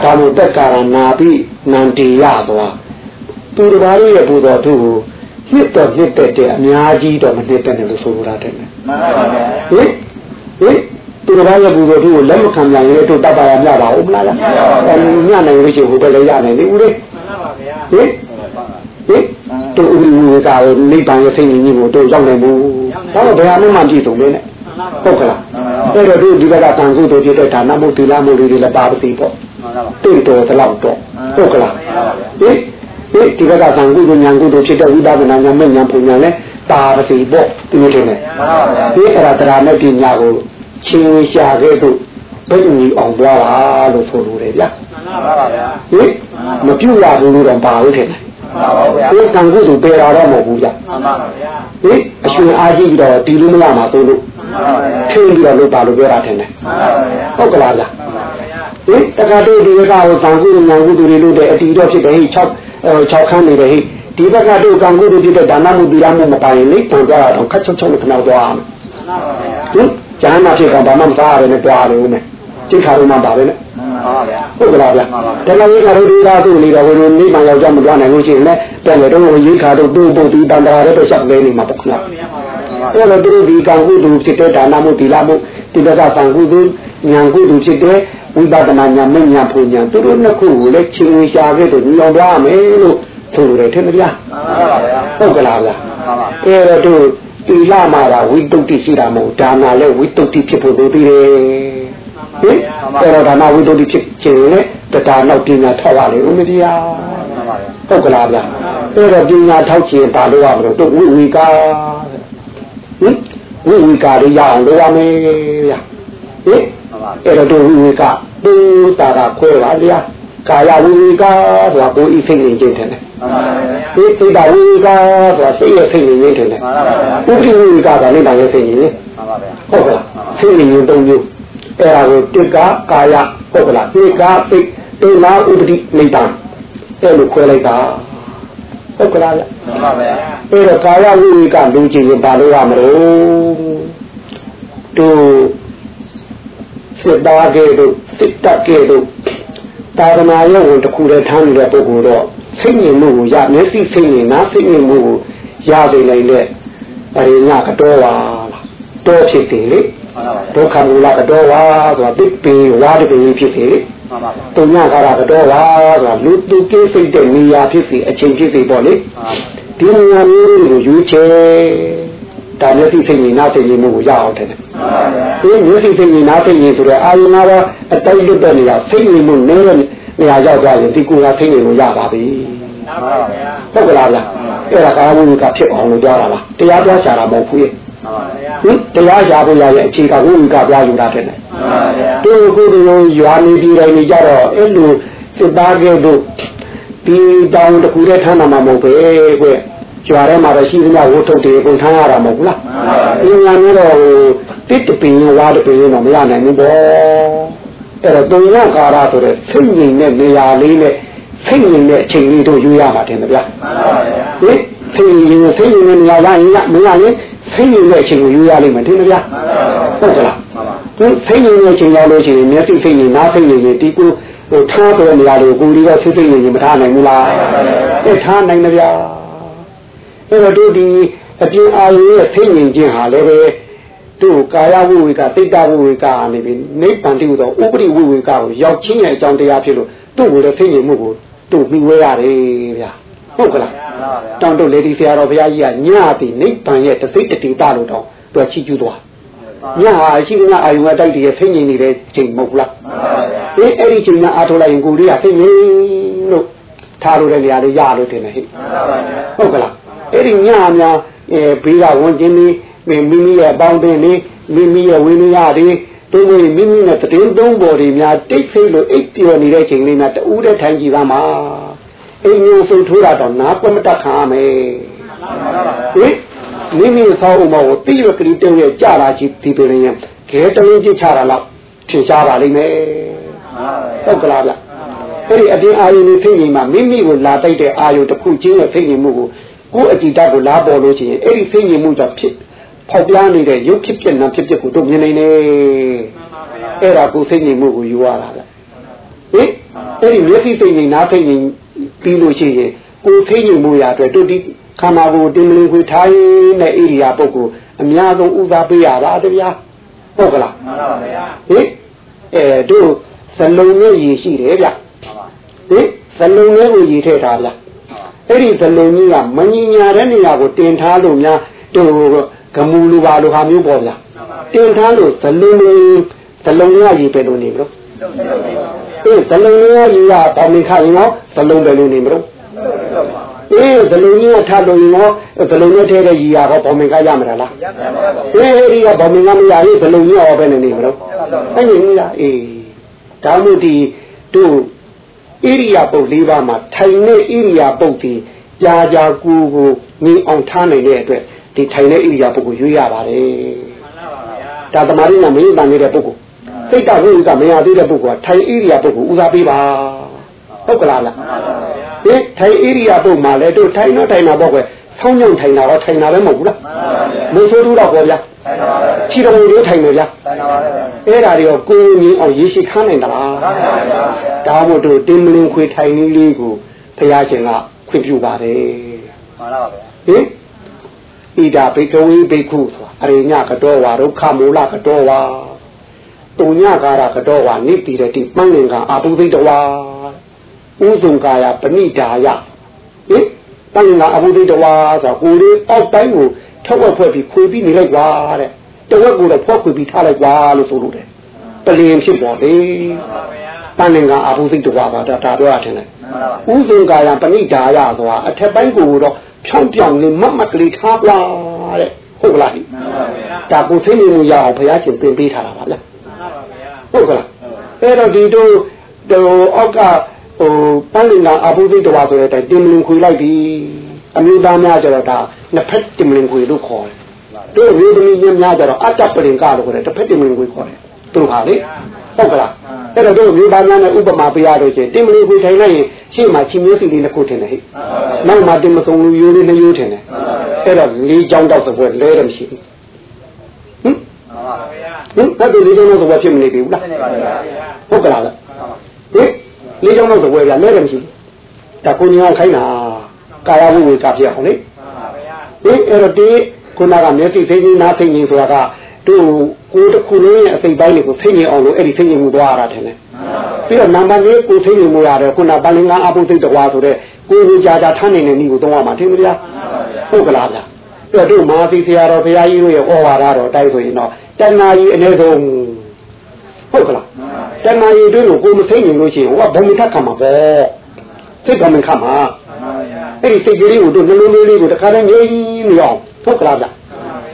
ဒါမို့တက်ကာရနာပြီးနန္တီရသွားသူတစ်ပါးရဲ့ဘုတော်သူ့ကိုနှစ်တော်နှစ်သက်တဲ့အများကြီးတော့မနှစ်သက်နဲ့လို့ဆိုလိုတာတဲ့မှန်ပါပါဗျာဟင်ဟင် သူတစ်ပါးရဲ့ဘုတော်သူ့ကိုလက်မခံနိုင်ရင်တို့တတ်ပါရမြပါဦးမလားလားအဲညနိုင်လို့ရှိရင်ဟိုဘက်လည်းရနိုင်လေဦးလေးမှန်ပါဗျာဟင်ဟင်တို့ဥပ္ပဝေကနိဗ္ဗာန်ရဲ့စိတ်ကြီးကိုတို့ရောက်နိုင်ဘူးဒါတော့ဘယ်ဟာမှမကြည့်တော့လေနဲ့ဟုတ်ကလားအဲ့တော့တို့ဒီဘက်ကတန်ခုတို့ဖြစ်တဲ့ဒါနမှုသီလမှုတွေလည်းပါပတိပေါ့တိတ်တော်တလောက်တော့ဟုတ်ကလားဟင်ဟိဒီဘက်ကသံကုသိုလ်ဉာဏ်ကုသိုလ်ဖြစ်တဲ့ဝိပဿနာဉာဏ်မဲ့ဉာဏ်ပူဉာဏ်လဲပါပစီပေါ့ဒီလိုထင်တယ်ဒီအရာတရားနဲ့ပညာကို ချင်းဝရှာခဲ့တို့ဘယ်လိုအောင်သွားတာလို့ဆိုလိုတယ်ဗျာမှန်ပါဗျာဟိမပြုတ်ရဘူးလို့တော့ပါလို့ထင်တယ်မှန်ပါဗျာဒီကံကုသိုလ်ပေတာတော့မဟုတ်ဘူးဗျာမှန်ပါဗျာဟိအရှင်အားကြီးပြီးတော့တီလို့မရမှာသို့လို့ထင်းပြီးတော့လို့ပါလို့ပြောတာထင်တယ်မှန်ပါဗျာဟုတ်ကလားဗျာဟိတက္ကသိုလ်ဒီကဟိုသံဃာဉာဏ်ကုသိုလ်တွေလို့တဲ့အတီတော့ဖြစ်တယ်ဟိ6 6ခန်းနေတယ်ဟိဒီဘက်ကတို့ကံကုသိုလ်ဖြစ်တဲ့ဒါနမှုသီလမှုမပိုင်လေတန်ကြတော့ခက်ချုပ်ချုပ်နဲ့ခဏသွားအောင်ဟင် ကျမ်းနာဖြစ်ကဘာမှမစားရနဲ့တွားရတယ်ဦးမယ်စိတ်ခါလို့မှပါပဲနဲ့ဟုတ်ကလားဗျာတကယ်ကြီးကတော့ဒီသားသူ့နေတော့ဘယ်လိုနေမှယောက်ျားမသွားနိုင်လို့ရှိရင်လည်းပြန်လေတော့ရေးခါတော့သူ့ပုတ်ဒီတန်တာရဲတော့ဆက်လဲနေမှာပေါ့ခင်ဗျာအဲ့တော့သူတို့ဒီကံကုသိုလ်ဖြစ်တဲ့ဒါနမှုသီလမှုဒီဘက်ကကံကုသိုလ်ဉာဏ်ကုသိုလ်ဖြစ်တဲ့ဝိပဿနာဉာဏ်မဉာဏ်ပူဉာဏ်သူတို့နှစ်ခုကိုလည်းချင်းဝင်ရှာခဲ့တော့ညီအောင်သွားမယ်လို့ဆိုလိုတယ်ထင်မလားဟုတ်ကလားဗျာအဲ့တော့သူ တီလာမှာတာဝိတုဒ္ဓိရှိတာမဟုတ်ဒါနာလည်းဝိတုဒ္ဓိဖြစ်ဖို့လိုသေးတယ်ဟင်အဲ့တော့ဒါနာဝိတုဒ္ဓိဖြစ်ခြင်းနဲ့တရားနောက်ပညာထောက်ရလေဦးမတရားဟုတ်ကလားဗျာအဲ့တော့ပညာထောက်ခြင်းပါလို့ရမလို့သူဝိဝီကာဟင်ဝိဝီကာရရအောင်လုပ်ရမယ်ဗျာဟင်အဲ့တော့သူဝိဝီကာသူတာတာခွဲပါဗျာ ကာယဝိဝီကာဆိုတာကိုယ်ဤစိတ်နေခြင်းတယ်ဒီသိတာဝိဝီကာဆိုတာစိတ်ရဲ့စိတ်နေခြင်းတယ်ဥပ္ပိဝိဝီကာကလည်းဒါရဲ့စိတ်နေဟုတ်ကလားစိတ်နေခြင်းသုံးမျိုးအဲ့ဒါကိုတိကကာယဟုတ်ကလားတိကစိတ်တိနာဥပတိနေတာအဲ့လိုခွဲလိုက်တာဟုတ်ကလားမှန်ပါဗျာအဲ့တော့ကာယဝိဝီကလူချင်းရင်ပါလို့ရမလို့တို့စစ်သားကဲ့သို့စစ်တပ်ကဲ့သို့ သာသနာရဲ့ဝင်တစ်ခုတည်းထမ်းနေတဲ့ပုဂ္ဂိုလ်တော့စိတ်ငြိမ်မှုကိုရမျက်စိစိတ်ငြိမ်နားစိတ်ငြိမ်မှုကိုရပေနိုင်တဲ့အရိညာကတော့ပါလားတော့ဖြစ်တယ်လေဒုက္ခမူလကတော့ပါဆိုတာတစ်ပင်ဝါတပင်ဖြစ်စေလေတုံညကာရကတော့ပါဆိုတာလူသူကိစိတ်တဲ့နေရာဖြစ်စီအချိန်ဖြစ်စီပေါ့လေဒီနေရာမျိုးတွေကိုယူချေ ဒါမျက်စိစိတ်ငြိမ်နားစိတ်ငြိမ်မှုကိုရအောင်တယ်ဒီမျက်စိစိတ်ငြိမ်နားစိတ်ငြိမ်ဆိုတော့အာယုနာတော့အတိုက်လွတ်တဲ့နေရာစိတ်ငြိမ်မှုနည်းတဲ့နေရာရောက်သွားရင်ဒီကိုယ်ကစိတ်ငြိမ်ကိုရပါပြီဟုတ်ကလားဗျအဲ့ဒါကာဝိကဖြစ်အောင်လို့ကြားတာလားတရားပြရှာတာမဟုတ်ဘူးရဲ့ဟင်တရားရှာဖို့ရရဲ့အခြေကဝိကပြယူတာတဲ့တူကိုယ်တို့ရွာနေပြည်တိုင်းနေကြတော့အဲ့လိုစစ်သားကဲ့သို့ဒီတောင်တစ်ခုတည်းထမ်းတာမှမဟုတ်ပဲကွ ကျွာထဲမှာပဲရှိသမျှဝတ်ထုတ်တွေပုံထမ်းရတာမဟုတ်လားအင်းညာမျိုးတော့တစ်တပင်ဝါတပင်တော့မရနိုင်ဘူးပေါ့အဲ့တော့တုံရကာရဆိုတဲ့စိတ်ငြိမ်တဲ့နေရာလေးနဲ့စိတ်ငြိမ်တဲ့အချိန်လေးတို့ယူရမှာတယ်ဗျာဟင်စိတ်ငြိမ်စိတ်ငြိမ်တဲ့နေရာရရင်ရမရရင်စိတ်ငြိမ်တဲ့အချိန်ကိုယူရလိမ့်မယ်တင်ဗျာဟုတ်ကလားသူစိတ်ငြိမ်တဲ့အချိန်ရောက်လို့ရှိရင်မျက်စိစိတ်ငြိမ်နားစိတ်ငြိမ်ဒီကိုဟိုထားတဲ့နေရာတွေကိုကိုယ်လေးကစိတ်စိတ်ငြိမ်မထားနိုင်ဘူးလားအဲထားနိုင်တယ်ဗျာ အဲ့တော့တို့ဒီအပြင်အာရုံရဲ့ဖိငင်ခြင်းဟာလည်းပဲတို့ကာယဝိဝေကစိတ်တဝိဝေကအနေပြီးနိဗ္ဗာန်တည်းဟူသောဥပရိဝိဝေကကိုရောက်ချင်းရဲ့အကြောင်းတရားဖြစ်လို့တို့ကိုလည်းဖိငင်မှုကိုတို့ပြီးဝဲရတယ်ဗျာဟုတ်ကလားတောင်းတို့လေဒီဆရာတော်ဘုရားကြီးကညတိနိဗ္ဗာန်ရဲ့တသိတ္တိတာလို့တော့သူကချီးကျူးသွားညဟာရှိကအာယုံကတိုက်တည်းဖိနေနေတဲ့ချိန်မဟုတ်လားအေးအဲ့ဒီချိန်ကအားထုတ်လိုက်ရင်ကိုယ်လေးကဖိနေလို့ထားလို့တဲ့နေရာလေးရလို့တင်တယ်ဟဲ့ဟုတ်ကလား အဲ့ဒီညများအဲဘေးကဝန်ကျင်းလေးမိမိရဲ့အပေါင်းအသင်းလေးမိမိရဲ့ဝိနည်းရတွေတို့မိမိမိနဲ့တည်င်းသုံးပေါ်တွေများတိတ်ဖိလို့အိပ်ပျော်နေတဲ့ချိန်လေးမှာတူးတဲ့ထိုင်ကြည့်သားမှာအိမ်မျိုးဖိထိုးတာတော့နားကွမတတ်ခံရမယ်ဟင်မိမိဆောင်းဥမကိုတိရကလေးတုံးရဲ့ကြလာချီဒီပင်ရင်ခဲတလင်းပြစ်ချတာတော့ထင်ရှားပါလိမ့်မယ်ဟုတ်ကလားဗျအဲ့ဒီအပြင်အာယုန်တွေဖိနေမှာမိမိကိုလာတိုက်တဲ့အာယုန်တစ်ခုချင်းရဲ့ဖိနေမှုကို ကိုယ်အကြည့်တတ်ကိုလာပေါ်လို့ရှိရင်အဲ့ဒီဖိနေမှုကြောင့်ဖြစ်ဖောက်ပြားနေတဲ့ရုပ်ဖြစ်ဖြစ်နာဖြစ်ဖြစ်ကိုတို့မြင်နေနေအဲ့ဒါကိုဖိနေမှုကိုယူရတာဗျဟင်အဲ့ဒီမျက်စိဖိနေနားဖိနေပြီးလို့ရှိရင်ကိုဖိနေမှုရအတွက်တို့ဒီခန္ဓာကိုယ်တင်မလင်ခွေထိုင်းတဲ့ဣရိယာပုဂ္ဂိုလ်အများဆုံးဥစားပေးရတာတဗျာဟုတ်ကလားမှန်ပါဗျာဟင်အဲတို့ဇလုံးနဲ့ရည်ရှိတယ်ဗျဟင်ဇလုံးနဲ့ကိုရည်ထည့်ထားဗျ အဲ့ဒီဇလုံးကြီးကမငြညာတဲ့နေရာကိုတင်ထားလို့များတို့ဂမူလူပါလိုဟာမျိုးပေါ့ဗျာတင်ထားလို့ဇလုံးလေးဇလုံးကရည်ပဲလို့နေမလို့အေးဇလုံးလေးရည်ကပေါမင်ခရင်ရောဇလုံးပဲလို့နေမလို့အေးဇလုံးကြီးကထားလို့ရောဇလုံးနဲ့ထဲတဲ့ရည်ရတော့ပေါမင်ခရမှာလားအေးဒီကပေါမင်ခမရရင်ဇလုံးကြီးရောပဲနေနေမလို့အဲ့ဒီကြီးကအေးဒါမှမဟုတ်ဒီတို့ ဣရိယာပုတ်၄ပါးမှာထိုင်တဲ့ဣရိယာပုတ်ဒီကြာကြာကူကိုငြိမ်အောင်ထားနိုင်တဲ့အတွက်ဒီထိုင်တဲ့ဣရိယာပုတ်ကိုရွေးရပါတယ်ဒါသမာဓိနဲ့မင်းတန်နေတဲ့ပုဂ္ဂိုလ်စိတ်တဝိကမရသေးတဲ့ပုဂ္ဂိုလ်ကထိုင်ဣရိယာပုတ်ကိုဦးစားပေးပါဟုတ်ကလားလားဟင်ထိုင်ဣရိယာပုတ်မှာလဲတို့ထိုင်တော့ထိုင်တာပေါ့ကွယ် ဆောင်းညုံထိုင်တာတော့ထိုင်တာပဲမဟုတ်ဘူးလားမဆိုးတူတော့ပေါ့ဗျာခြေတော်လေးထိုင်မယ်ဗျာအဲ့ဒါတွေရောကိုယ်ငင်းအောင်ရေရှိခန်းနိုင်သလားဒါမို့တို့တင်းမလင်းခွေထိုင်လေးလေးကိုဘုရားရှင်ကခွင့်ပြုပါတယ်မှန်ပါဗျာဟင်ဣဒာဘိကဝေဘိက္ခုဆိုတာအရိညကတော်ဝါဒုက္ခမူလကတော်ဝါတုံညကာရကတော်ဝါနိတိရတိပန်းလင်ကအာပုသိတဝါဥဇုံကာယပဏိဒါယဟင် ပန်းလင်ကအပုသိတဝါဆိုတာကိုယ်လေးအောက်တိုင်းကိုထက်ဝက်ဖွဲ့ပြီးခွေပြီးနေလိုက်ပါတဲ့တဝက်ကိုတော့ဖွက်ခွေပြီးထားလိုက်ပါလို့ဆိုလို့တယ်ပလင်ဖြစ်ပေါ်လေပန်းလင်ကအပုသိတဝါပါဒါဒါပြောရတယ်လေဥဇုံကာယပဏိဒါယဆိုတာအထက်ပိုင်းကိုတော့ဖြောင်းပြောင်းနေမတ်မတ်ကလေးထားပါတဲ့ဟုတ်ကလားဒါကိုသိနေလို့ရအောင်ဘုရားရှင်ပြင်ပေးထားတာပါလားဟုတ်ကလားအဲ့တော့ဒီတို့ဟိုအောက်က ဟိုပန်းလင်ကအပုသိတဝါဆိုတဲ့အတိုင်းတင်မလင်ခွေလိုက်ပြီအမျိုးသားများကြတော့ဒါနှစ်ဖက်တင်မလင်ခွေလို့ခေါ်တယ်တို့ဝေဒမီချင်းများကြတော့အတ္တပလင်ကလို့ခေါ်တယ်တစ်ဖက်တင်မလင်ခွေခေါ်တယ်သူဟာလေဟုတ်ကလားအဲ့တော့တို့မျိုးသားများနဲ့ဥပမာပေးရလို့ချင်းတင်မလီကိုထိုင်လိုက်ရင်ရှေ့မှာချီမျိုးစီလေးတစ်ခုထင်တယ်ဟဲ့နောက်မှာတင်မစုံလူရိုးလေးနှစ်ရိုးထင်တယ်အဲ့တော့လေးချောင်းတော့သပွဲလဲတယ်မရှိဘူးဟင်ဟင်အဲ့ဒီလေးချောင်းတော့သပွဲဖြစ်မနေပြီဘူးလားဟုတ်ကလားဟင် လေးချောင်းတော့သပွဲပြလဲတယ်မရှိဘူးဒါကိုညောင်းခိုင်းတာကာယဝိဝေကဖြစ်အောင်လေဟင်အဲ့တော့ဒီခုနကမျက်စိသိနေနားသိနေဆိုတာကတို့ကိုတစ်ခုလုံးရဲ့အစိတ်ပိုင်းတွေကိုဖိနေအောင်လို့အဲ့ဒီဖိနေမှုသွားရတာတယ်ပြီးတော့နံပါတ်၄ကိုဖိနေမှုရတယ်ခုနပါလင်္ဂအပုသိတကွာဆိုတဲ့ကိုကိုကြာကြာထမ်းနေတဲ့နည်းကိုသုံးရမှာထင်မလားဟုတ်ကလားဗျအဲ့တော့တို့မာသီဆရာတော်ဘုရားကြီးတို့ရဲ့ဩဝါဒတော်တိုက်ဆိုရင်တော့တဏှာကြီးအ ਨੇ ဆုံးဟုတ်ကလား တဏှာကြီးတို့ကိုကိုမသိနေလို့ရှိရင်ဟိုကဘုံမထက်ခံမှာပေါ့စိတ်ကမခံမှာအဲ့ဒီစိတ်ကလေးကိုတို့နှလုံးလေးလေးကိုတခါတည်းငြိမ်းနေအောင်ဟုတ်ကလားဗျ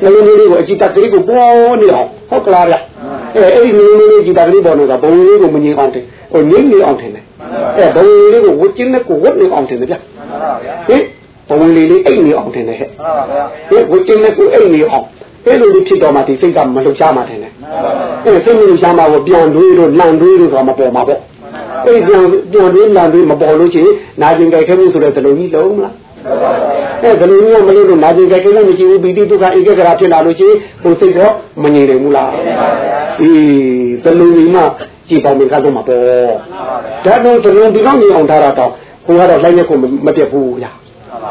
နှလုံးလေးကိုအကြည့်တက်ကလေးကိုပေါ်နေအောင်ဟုတ်ကလားဗျအဲအဲ့ဒီနှလုံးလေးကြည့်တက်ကလေးပေါ်နေတာဘုံလေးကိုမငြိမ်အောင်တယ်ဟိုငြိမ်နေအောင်ထင်တယ်အဲဘုံလေးကိုဝတ်ကျင်းနဲ့ကိုဝတ်နေအောင်ထင်တယ်ဗျဟင်ဘုံလေးလေးအိတ်နေအောင်ထင်တယ်ဟဲ့ဟင်ဝတ်ကျင်းနဲ့ကိုအိတ်နေအောင် အဲ့လိုလေးဖြစ်တော့မှဒီစိတ်ကမလှုပ်ရှားမှထင်တယ်အဲစိတ်မလှုပ်ရှားမှကိုပြန်တွေးလို့လန့်တွေးလို့ဆိုတာမပေါ်မှာပေါ့အဲ့ပြန်ပြန်တွေးလန့်တွေးမပေါ်လို့ရှိရင်နာကျင်ကြိုက်ခဲမှုဆိုတဲ့သလုံးကြီးလုံးမလားအဲဘယ်လိုမျိုးမလို့လို့နာကျင်ကြိုက်ခဲလည်းမရှိဘူးပီတိဒုက္ခဧကဂရဖြစ်လာလို့ရှိရင်ဟိုစိတ်တော့မငြိမ်နိုင်ဘူးလားအေးဘယ်လိုမျိုးမှကြည်ပေါင်းမကတော့မှာပေါ့ဒါတော့သလုံးဒီတော့မြင်အောင်ထားတာတော့ဟိုကတော့လိုက်ရက်ကိုမပြတ်ဘူးဗျာ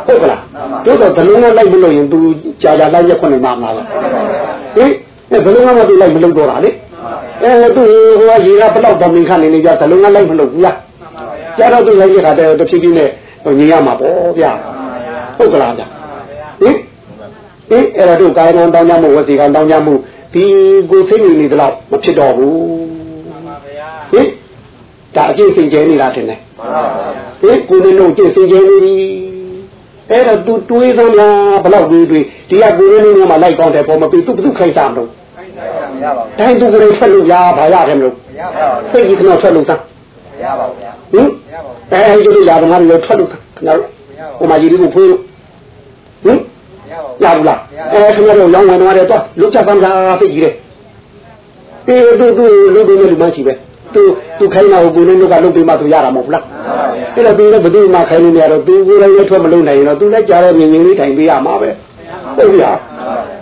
ဟုတ်ကလားတို့တော့ဘလုံးကလိုက်မလို့ရင် तू ကြာကြာလိုက်ရက်ခွနဲ့မှာမှာလားဟင်အဲဘလုံးကမတူလိုက်မလို့တော့တာလေအဲသူဟိုကရေကဘလောက်တော်မင်ခနေနေကြဘလုံးကလိုက်မလို့ဘူးလားကြာတော့သူလိုက်ရတာတဖြည်းဖြည်းနဲ့ညီရမှာပေါ့ဗျာဟုတ်ကလားဗျဟင်ဟင်အဲ့ဒါတို့ကာယကံတောင်းကြမှုဝစီကံတောင်းကြမှုဒီကိုစိတ်နေနေတော့မဖြစ်တော့ဘူးမှန်ပါဗျာဟင်ဒါအကျင့်စင်ကြဲနေတာထင်တယ်မှန်ပါဗျာဟင်ကိုနေလုံးကျင့်စင်ကြဲနေပြီ အဲ့တော့ तू တွေးစမ်းလားဘလောက်တွေးတွေးဒီကကိုနေလုံးမှာလိုက်ကောင်းတယ်ပေါ်မပြီးသူဘယ်သူခိုင်းစားမလို့တိုင်းသူကလေးဖက်လို့ရဘာရတယ်မလို့မရပါဘူးစိတ်ကြီးကတော့ဖက်လို့သားမရပါဘူးဗျာဟင်အဲအဲဒီလိုရပါငါတို့ထွက်လို့ခင်ဗျားတို့ဟိုမှာကြီးလေးကိုဖွေးလို့ဟင်ရဘူးလားအဲခင်ဗျားတို့ရောင်းဝင်သွားတယ်တော့လုတ်ချက်ပန်းစားသိကြီးတယ်အေးသူသူလုတ်ပြီးလူမရှိပဲ သူသူခိုင်းတာကိုကိုနေတို့ကလုတ်ပြီးမှသူရတာမဟုတ်လားအဲ့တော့သူလည်းဘယ်သူမှခိုင်းနေရတော့သူကိုယ်လည်းထွက်မလုံနိုင်ရင်တော့သူလည်းကြားတဲ့မြင်မြင်လေးထိုင်ပေးရမှာပဲဟုတ်ပြီလား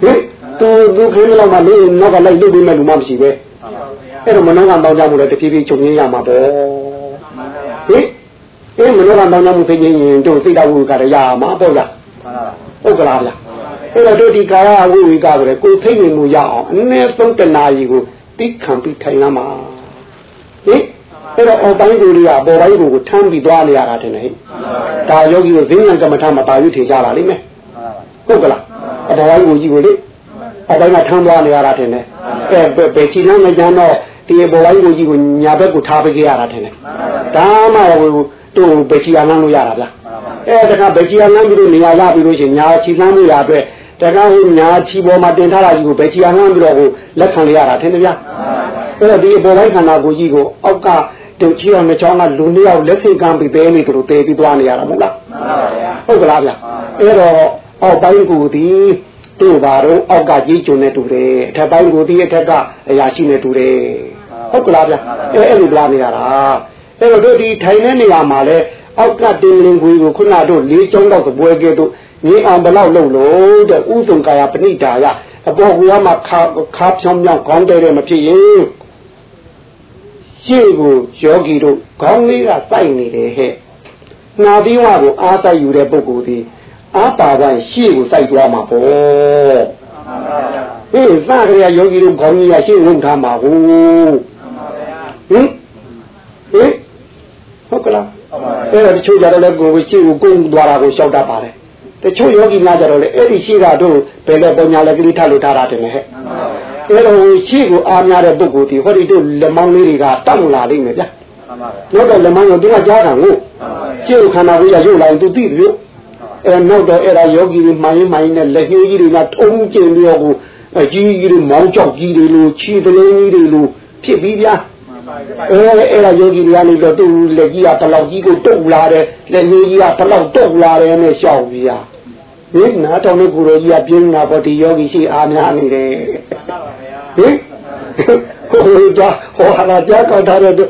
ဟင်သူသူခိုင်းလောက်မှလို့နောက်ကလိုက်လုတ်ပြီးမှလူမရှိပဲအဲ့တော့မနှောင်းကတော့ကြမှုလည်းတဖြည်းဖြည်းချုပ်ငင်းရမှာပေါ့ဟင်အေးမနှောင်းကတော့ကြမှုသိရင်တို့သိတော်ဝိကရရမှာပေါ့လားဟုတ်ကလားဗျာအဲ့တော့တို့ဒီကာယဝိဝိကဆိုရယ်ကိုသိနေမှုရအောင်အနည်းဆုံးတနာရီကိုတိခံပြီးထိုင်ရမှာ ဟင်အဲ့တော့အောက်ပိုင်းကိုလေးကပေါ်ပိုင်းကိုထမ်းပြီးသွားနေရတာတင်ဟဲ့ဒါယောဂီတို့ဈဉ္ဉံကမ္မထမပါယူထေကြတာလိမ့်မယ်ဟုတ်ကလားအပေါ်ပိုင်းကိုကြီးကိုလေအပိုင်းကထမ်းသွားနေရတာတင်တယ်အဲဘယ်ချီလမ်းမကြမ်းတော့ဒီပေါ်ပိုင်းကိုကြီးကိုညာဘက်ကိုထားပေးကြရတာတင်တယ်ဒါမှဟိုတို့ဘယ်ချီလမ်းလို့ရတာဗျာအဲတခါဗကြီးအလမ်းပြီးလို့နေရာရပြီးလို့ရှိရင်ညာချီလမ်းလို့ရအတွက်တခါဟိုညာချီပေါ်မှာတင်ထားတာကြီးကိုဗကြီးအလမ်းပြီးတော့ဟိုလက်ခံရတာထင်တယ်ဗျာ အဲ့တော့ဒီအပေါ်ပိုင်းခန္ဓာကိုယ်ကြီးကိုအောက်ကတုတ်ချီအောင်နှစ်ချောင်းကလူနှစ်ယောက်လက်စိတ်ကမ်းပြီးပဲနေသူတို့တည်ပြီးသွားနေရတာမဟုတ်လားဟုတ်ကလားဗျာအဲ့တော့အောက်ပိုင်းကိုဒီတို့ပါတော့အောက်ကကြီးကျုံနေတူတယ်အထက်ပိုင်းကိုဒီအထက်ကအရာရှိနေတူတယ်ဟုတ်ကလားဗျာအဲအဲ့လိုလာနေရတာအဲ့တော့တို့ဒီထိုင်တဲ့နေရာမှာလဲအောက်ကတင်လင်ခွေကိုခုနတို့လေးចုံတော့သပွဲကဲတို့ငင်းအောင်ဘလောက်လုံလို့တဲ့ဥစုံကာယပဏိတာယအပေါ်ကမှာခါခါဖြောင်းမြောင်းခေါင်းတဲတယ်မဖြစ်ရင် ရှေ့ကိုယောဂီတို့ခေါင်းလေးကစိုက်နေတယ်ဟဲ့နာပြီးဝကိုအားစိုက်ယူတဲ့ပုဂ္ဂိုလ်ဒီအားပါပိုင်းရှေ့ကိုစိုက်သွားမှာပေါ့ဟေးစကြရယောဂီတို့ခေါင်းကြီးကရှေ့ဝင်ထားမှာဟုတ်ဟင်ဟင်ဟုတ်ကလားအဲ့တော့တချို့ကြတော့လည်းကိုယ်ရှိကိုကုန်းသွားတာကိုရှောက်တတ်ပါတယ်တချို့ယောဂီများကြတော့လေအဲ့ဒီရှိတာတို့ဘယ်လိုပုံညာလက်ကလေးထားလို့ထားတာတင်ဟဲ့ အဲ့တော့ရှိကိုအားများတဲ့ပုဂ္ဂိုလ်ဒီဟောဒီတို့လက်မောင်းလေးတွေကတောက်လာလိမ့်မယ်ဗျာနောက်တော့လက်မောင်းကိုသူကကြားတာကိုရှိကိုခန္ဓာကိုယ်ရရုပ်လာရင်သူသိတယ်အဲနောက်တော့အဲ့ဒါယောဂီတွေမှန်ရင်မှန်ရင်နဲ့လက်ညှိုးကြီးတွေကထုံးကျင်ပြီးတော့အကြီးကြီးတွေမောင်းကြောက်ကြီးတွေလိုခြေတလုံးကြီးတွေလိုဖြစ်ပြီးဗျာအဲအဲ့ဒါယောဂီတွေကနေတော့သူ့လက်ကြီးကတလောက်ကြီးကိုတုတ်လာတယ်လက်လေးကြီးကတလောက်တုတ်လာတယ်နဲ့ရှောက်ပြာ ဟင်နားတော်နဲ့ကိုရောကြီးကပြင်းလာတော့ဒီယောဂီရှိအားများနေတယ်ဟင်ဟိုဟိုကြဟိုဟာလာကြကောက်ထားတဲ့တို့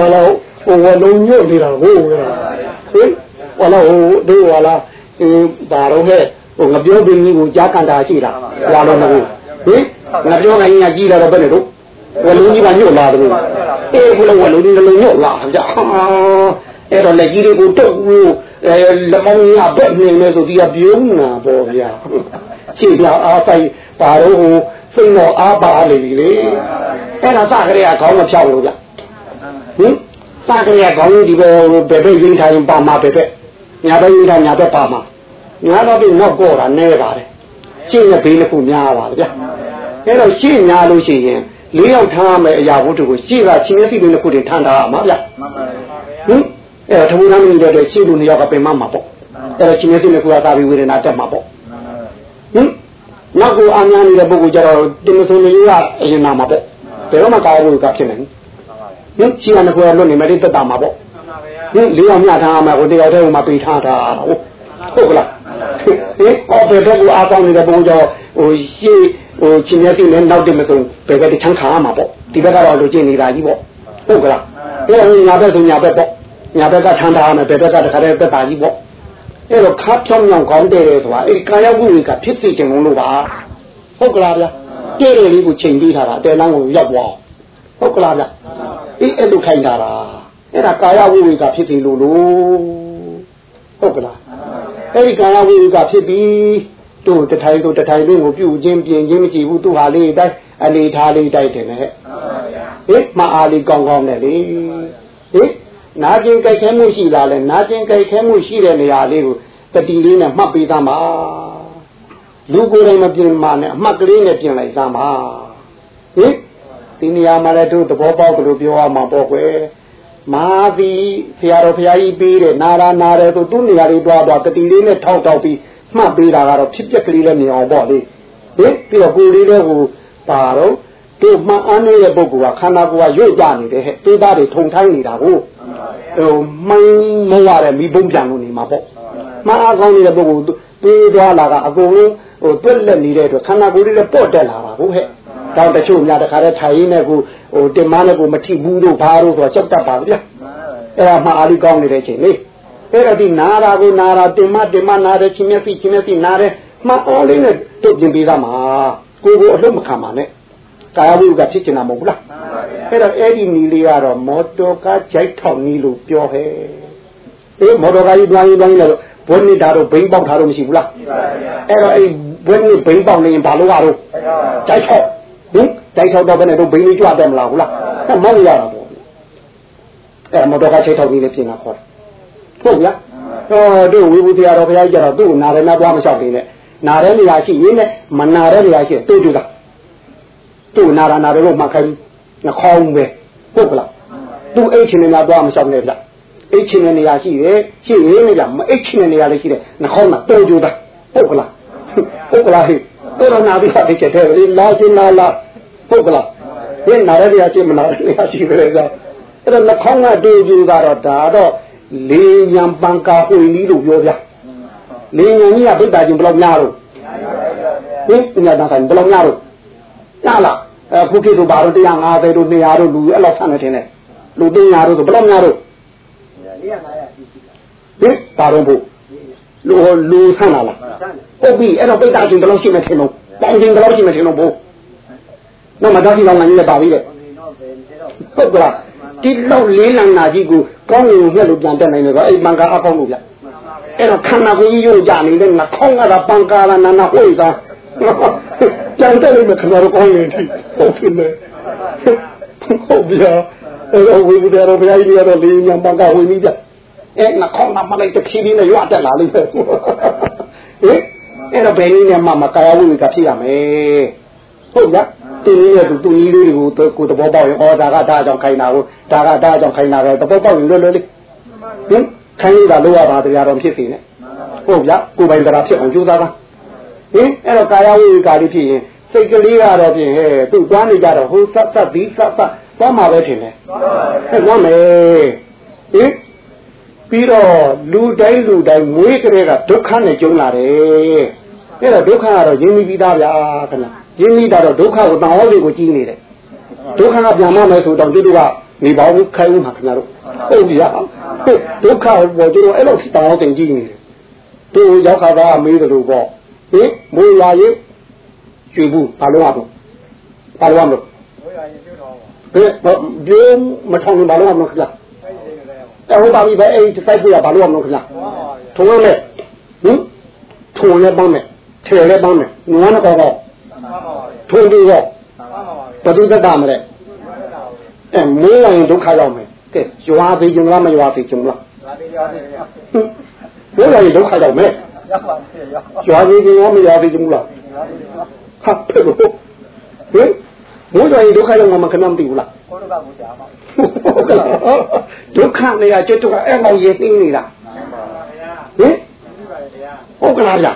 ဟာလာဟိုဝလုံးညွတ်နေတာဟိုဟင်ဟောလာဟိုတို့ဟာလာဟိုဘာတော့ဟဲ့ဟိုငပြောပင်ကြီးကိုကြားကန်တာရှိတာလာလို့မဟုတ်ဟင်ငပြောငိုင်းကြီးလာတော့ဘယ်နဲ့တို့ဝလုံးကြီးကညွတ်လာတယ်အေးဘုလုံးဝလုံးကြီးလည်းညွတ်လာကြအဲ့တော့လက်ကြီးတွေကိုတုတ်လို့ အဲလက်မောင်းကြီးကဘက်နေနေဆိုဒီကပြုံးနာပေါ့ဗျာခြေပြအားဆိုင်ပါတော့ဟိုစိတ်တော့အားပါလေပြီလေအဲ့ဒါစကရေကခေါင်းမဖြောက်လို့ဗျဟင်စကရေကခေါင်းဒီဘယ်ဘယ်ဘက်ရင်းထိုင်ပါမှာဘယ်ဘက်ညာဘက်ရင်းထိုင်ညာဘက်ပါမှာညာတော့ပြီးနောက်ကောတာနဲပါတယ်ရှင်းတဲ့ဘေးတစ်ခုများပါဗျာအဲ့တော့ရှင်းညာလို့ရှိရင်လေးယောက်ထားရမယ်အရာဝတ္ထုကိုရှေ့ကချင်းမျက်စိလေးတစ်ခုတည်းထမ်းထားရမှာဗျမှန်ပါဗျဟင် အဲ့တော့ထမင်းသားမင်းတွေရှေ့လူနှစ်ယောက်ကပင်မမှာပေါ့အဲ့တော့ချင်းမျက်စိတစ်ခုကသာပြီးဝေဒနာတက်မှာပေါ့ဟင်နောက်ကိုအာများနေတဲ့ပုဂ္ဂိုလ်ကြတော့တင်မဆုံးလေးကအရင်နာမှာပေါ့ဘယ်တော့မှကာယဝိကဖြစ်နိုင်ဟင်ရှေ့ကနှစ်ခုကလွတ်နေမယ်တိတက်တာမှာပေါ့ဟင်လေးယောက်မြထားရမယ်ဟိုတယောက်တည်းဟိုမှာပေးထားတာဟုတ်ဟုတ်ကလားဟင်အော်ဘယ်ဘက်ကအားကောင်းနေတဲ့ပုဂ္ဂိုလ်ကြောဟိုရှေ့ဟိုချင်းမျက်စိနဲ့နောက်တည်းမဆုံးဘယ်ဘက်တချမ်းခါမှာပေါ့ဒီဘက်ကတော့လူကျင်နေတာကြီးပေါ့ဟုတ်ကလားအဲ့တော့ညာဘက်ဆိုညာဘက်ပေါ့ ညာဘက်ကထမ်းထားရမယ်ဘယ်ဘက်ကတခါတည်းသက်တာကြီးပေါ့အဲ့တော့ခါဖြောင်းညောင်ကောင်းတဲ့ဆိုတာအဲ့ကာယဝိဝေကဖြစ်စေခြင်းလို့ပါဟုတ်ကလားဗျာတဲ့တယ်လေးကိုချိန်ပေးထားတာတဲလန်းကိုရောက်သွားဟုတ်ကလားဗျာအေးအဲ့လိုခိုင်းတာလားအဲ့ဒါကာယဝိဝေကဖြစ်စေလို့လို့ဟုတ်ကလားအဲ့ဒီကာယဝိဝေကဖြစ်ပြီးတို့တထိုင်တို့တထိုင်လေးကိုပြုတ်ချင်းပြင်ချင်းမကြည့်ဘူးသူ့ဟာလေးတိုက်အနေထားလေးတိုက်တယ်နဲ့ဟဲ့ဟိမအားလေးကောင်းကောင်းနဲ့လေဟိ နာကျင်ကြိုက်ခဲမှုရှိလာလဲနာကျင်ကြိုက်ခဲမှုရှိတဲ့နေရာလေးကိုတတိလေးနဲ့မှတ်ပေးသားမှာလူကိုယ်တိုင်မပြင်မှာနဲ့အမှတ်ကလေးနဲ့ပြင်လိုက်သားမှာဒီနေရာမှာလည်းသူသဘောပေါက်တယ်လို့ပြောရမှာပေါ့ကွယ်မာသည်ဆရာတော်ဘုရားကြီးပေးတယ်နာရာနာတယ်ဆိုသူ့နေရာလေးတွားတွားကတိလေးနဲ့ထောက်ထောက်ပြီးမှတ်ပေးတာကတော့ဖြစ်ပျက်ကလေးလည်းမြင်အောင်ပေါ့လေဟင်ပြီးတော့ကိုယ်လေးလည်းဟိုပါတော့တို့မှန်အားနေတဲ့ပုဂ္ဂိုလ်ကခန္ဓာကိုယ်ကရွေ့ကြနေတယ်ဟဲ့သေသားတွေထုံထိုင်းနေတာကို ဟိုမှန်မဝရမိဘုံပြန်လို့နေမှာပေါ့မှန်အားကောင်းနေတဲ့ပုဂ္ဂိုလ်တွေးသွားလာကအကုန်လုံးဟိုတွက်လက်နေတဲ့အတွက်ခန္ဓာကိုယ်လေးလည်းပေါ့တက်လာတာကိုဟဲ့တော့တချို့များတခါတည်းထိုင်ရင်းနဲ့ကိုဟိုတင်မနဲ့ကိုမထိဘူးတို့ဘာတို့ဆိုတော့ကြောက်တတ်ပါဗျာအဲ့ဒါမှအားလေးကောင်းနေတဲ့အချိန်လေးအဲ့တော့ဒီနာရာကိုနာရာတင်မတင်မနာတယ်ချင်းမျက်စိချင်းမျက်စိနာတယ်မှအော်လေးနဲ့တုတ်ပြင်ပေးသားမှာကိုကိုအလုံးမခံပါနဲ့ ကာယဝိကဖြစ်ချင်တာမဟုတ်ဘူးလားအဲ့တော့အဲ့ဒီနီလေးကတော့မော်တော်ကားကြိုက်ထောင်နီးလို့ပြောဟဲ့အေးမော်တော်ကားကြီးတွိုင်းတွိုင်းလည်းဘွန်းနေတာတော့ဘိန်းပေါက်ထားတော့မရှိဘူးလားအဲ့တော့အဲ့ဘွန်းနေဘိန်းပေါက်နေရင်ဘာလို့ရတော့ကြိုက်ထောက်ဟင်ကြိုက်ထောက်တော့ဘယ်နဲ့တော့ဘိန်းလေးကြွတယ်မလားဟုတ်လားအဲ့မောက်ရတာပေါ့အဲ့မော်တော်ကားချိတ်ထောက်နီးလေးပြင်တာခေါ်ဟုတ်ဗျာဟောတို့ဝိဘူးတရားတော်ဘုရားကြီးကြတော့သူ့နာရဏသွားမလျှောက်နေနဲ့နာတဲ့နေရာရှိရင်းနဲ့မနာတဲ့နေရာရှိတူတူလား သူ့နာရနာတော့မှခိုင်းနှခေါင်းပဲဟုတ်ကလားသူ့အိတ်ချင်နေတော့မလျှောက်နဲ့ဗျအိတ်ချင်တဲ့နေရာရှိတယ်ရှိရင်းနဲ့ဗျမအိတ်ချင်တဲ့နေရာလည်းရှိတယ်နှခေါင်းကတူတူတာဟုတ်ကလားဟုတ်ကလားဟိတော်နာပြီးဖတ်ချက်တယ်လေလာချင်းလာလာဟုတ်ကလားဒီနာရတဲ့နေရာရှိမနာတဲ့နေရာရှိတယ်ဆိုအဲ့တော့နှခေါင်းကတူတူကတော့ဒါတော့လေးညံပံကာပွေနည်းလို့ပြောဗျလေးညံကြီးကဗိတ္တာချင်းဘယ်လောက်များတော့ဟင်ညတာဆိုင်ဘယ်လောက်များတော့ညလား အခုခေတ်တို့ဘာလို့150တို့200တို့လူအဲ့လောက်ဆန်းနေတယ်လူ300တို့ဆိုဘယ်လောက်များတော့ဟင်ပါတော့ဖို့လူလူဆန်းလာလားဟုတ်ပြီအဲ့တော့ဗိတ္တာချင်းဘယ်လောက်ရှိမှထင်လို့ပေါင်ချင်းဘယ်လောက်ရှိမှထင်လို့ဘို့တော့မတော်စီလောင်ငန်းကြီးလည်းပါပြီတဲ့ဟုတ်ကလားဒီလောက်လေးလံနာကြီးကိုကောင်းငင်ကိုမြက်လို့ပြန်တက်နိုင်တယ်ကွာအဲ့ပံကာအကောင်းလို့ဗျအဲ့တော့ခန္ဓာကိုယ်ကြီးရုပ်ကြနေတဲ့ငါခေါင်းကတော့ပံကာရနာနာဝိသား ပြန်တက်လိမ့်မယ်ခဏတော့ကောင်းရင်ထိဟုတ်တယ်လေဟုတ်ဗျာအဲ့တော့ဝိပုဒ္ဓရောဘုရားကြီးကတော့လေးညံပံကာဝိနည်းကြအဲ့ငါခေါင်းမှာမလိုက်တခီးလေးနဲ့ရွတ်တက်လာလိမ့်မယ်ဟင်အဲ့တော့ဘယ်နည်းနဲ့မှမကာယဝိကဖြစ်ရမယ်ဟုတ်ဗျာသူနည်းနဲ့သူသူနည်းလေးတွေကိုကိုသဘောပေါက်ရင်ဩဒါကဒါကြောင့်ခိုင်းတာကိုဒါကဒါကြောင့်ခိုင်းတာပဲသဘောပေါက်ရင်လွယ်လွယ်လေးဟင်ခိုင်းရတာလို့ရပါတရားတော်ဖြစ်စီနေဟုတ်ဗျာကိုယ်ပိုင်တရားဖြစ်အောင်ကြိုးစားပါ ဟင်အဲ့တော့ကာယဝိကာလေးဖြစ်ရင်စိတ်ကလေးကတော့ဖြင့်ဟဲ့သူ့သွားနေကြတော့ဟိုဆက်ဆက်ပြီးဆက်ဆက်သွားမှာပဲထင်တယ်ဟဲ့သွားမယ်ဟင်ပြီးတော့လူတိုင်းလူတိုင်းမွေးကလေးကဒုက္ခနဲ့ကြုံလာတယ်အဲ့တော့ဒုက္ခကတော့ရင်းပြီးသားဗျာခဏရင်းပြီးတာတော့ဒုက္ခကိုတောင်းဟောတွေကိုကြီးနေတယ်ဒုက္ခကပြန်မမယ်ဆိုတော့သူတို့ကနေပါဘူးခိုင်းဦးမှာခင်ဗျားတို့ဟုတ်ပြီဟာဒုက္ခကိုတို့အဲ့လိုတောင်းဟောတင်ကြီးနေတယ်တို့ရောက်ခါသားမေးတယ်လို့ပေါ့ ဟင်မိုးရွာရင်ကျွေဘူးဘာလို့ရတော့ဘာလို့ရမလို့မိုးရွာရင်ကျွေးတော့ဘယ်ဘယ်မထောင်ရင်ဘာလို့ရမလို့ခင်ဗျာအဲ့ဟိုပါပြီပဲအဲ့ဒီစိုက်ပြရဘာလို့ရမလို့ခင်ဗျာထုံရမယ်ဟင်ထုံရပန်းမယ်ထဲလဲပန်းမယ်နွားနဲ့ကောကောထုံပြီးတော့ဘယ်သူသက်တာမလဲအဲမိုးဝင်ဒုက္ခရောက်မယ်ကဲရွာသေးကြလားမရွာသေးကြလားမိုးဝင်ဒုက္ခရောက်မယ် ရွာသေးကြလားမရွာသေးကြလားဟာဖြစ်လို့ဟင်မိုးဝင်ဒုက္ခရောက်မှာခဏမသိဘူးလားဟုတ်ကဲ့ဒုက္ခနေရာကျွတ်ကအဲ့ကောင်ရေသိနေတာဟင်ဟုတ်ကလားဗျ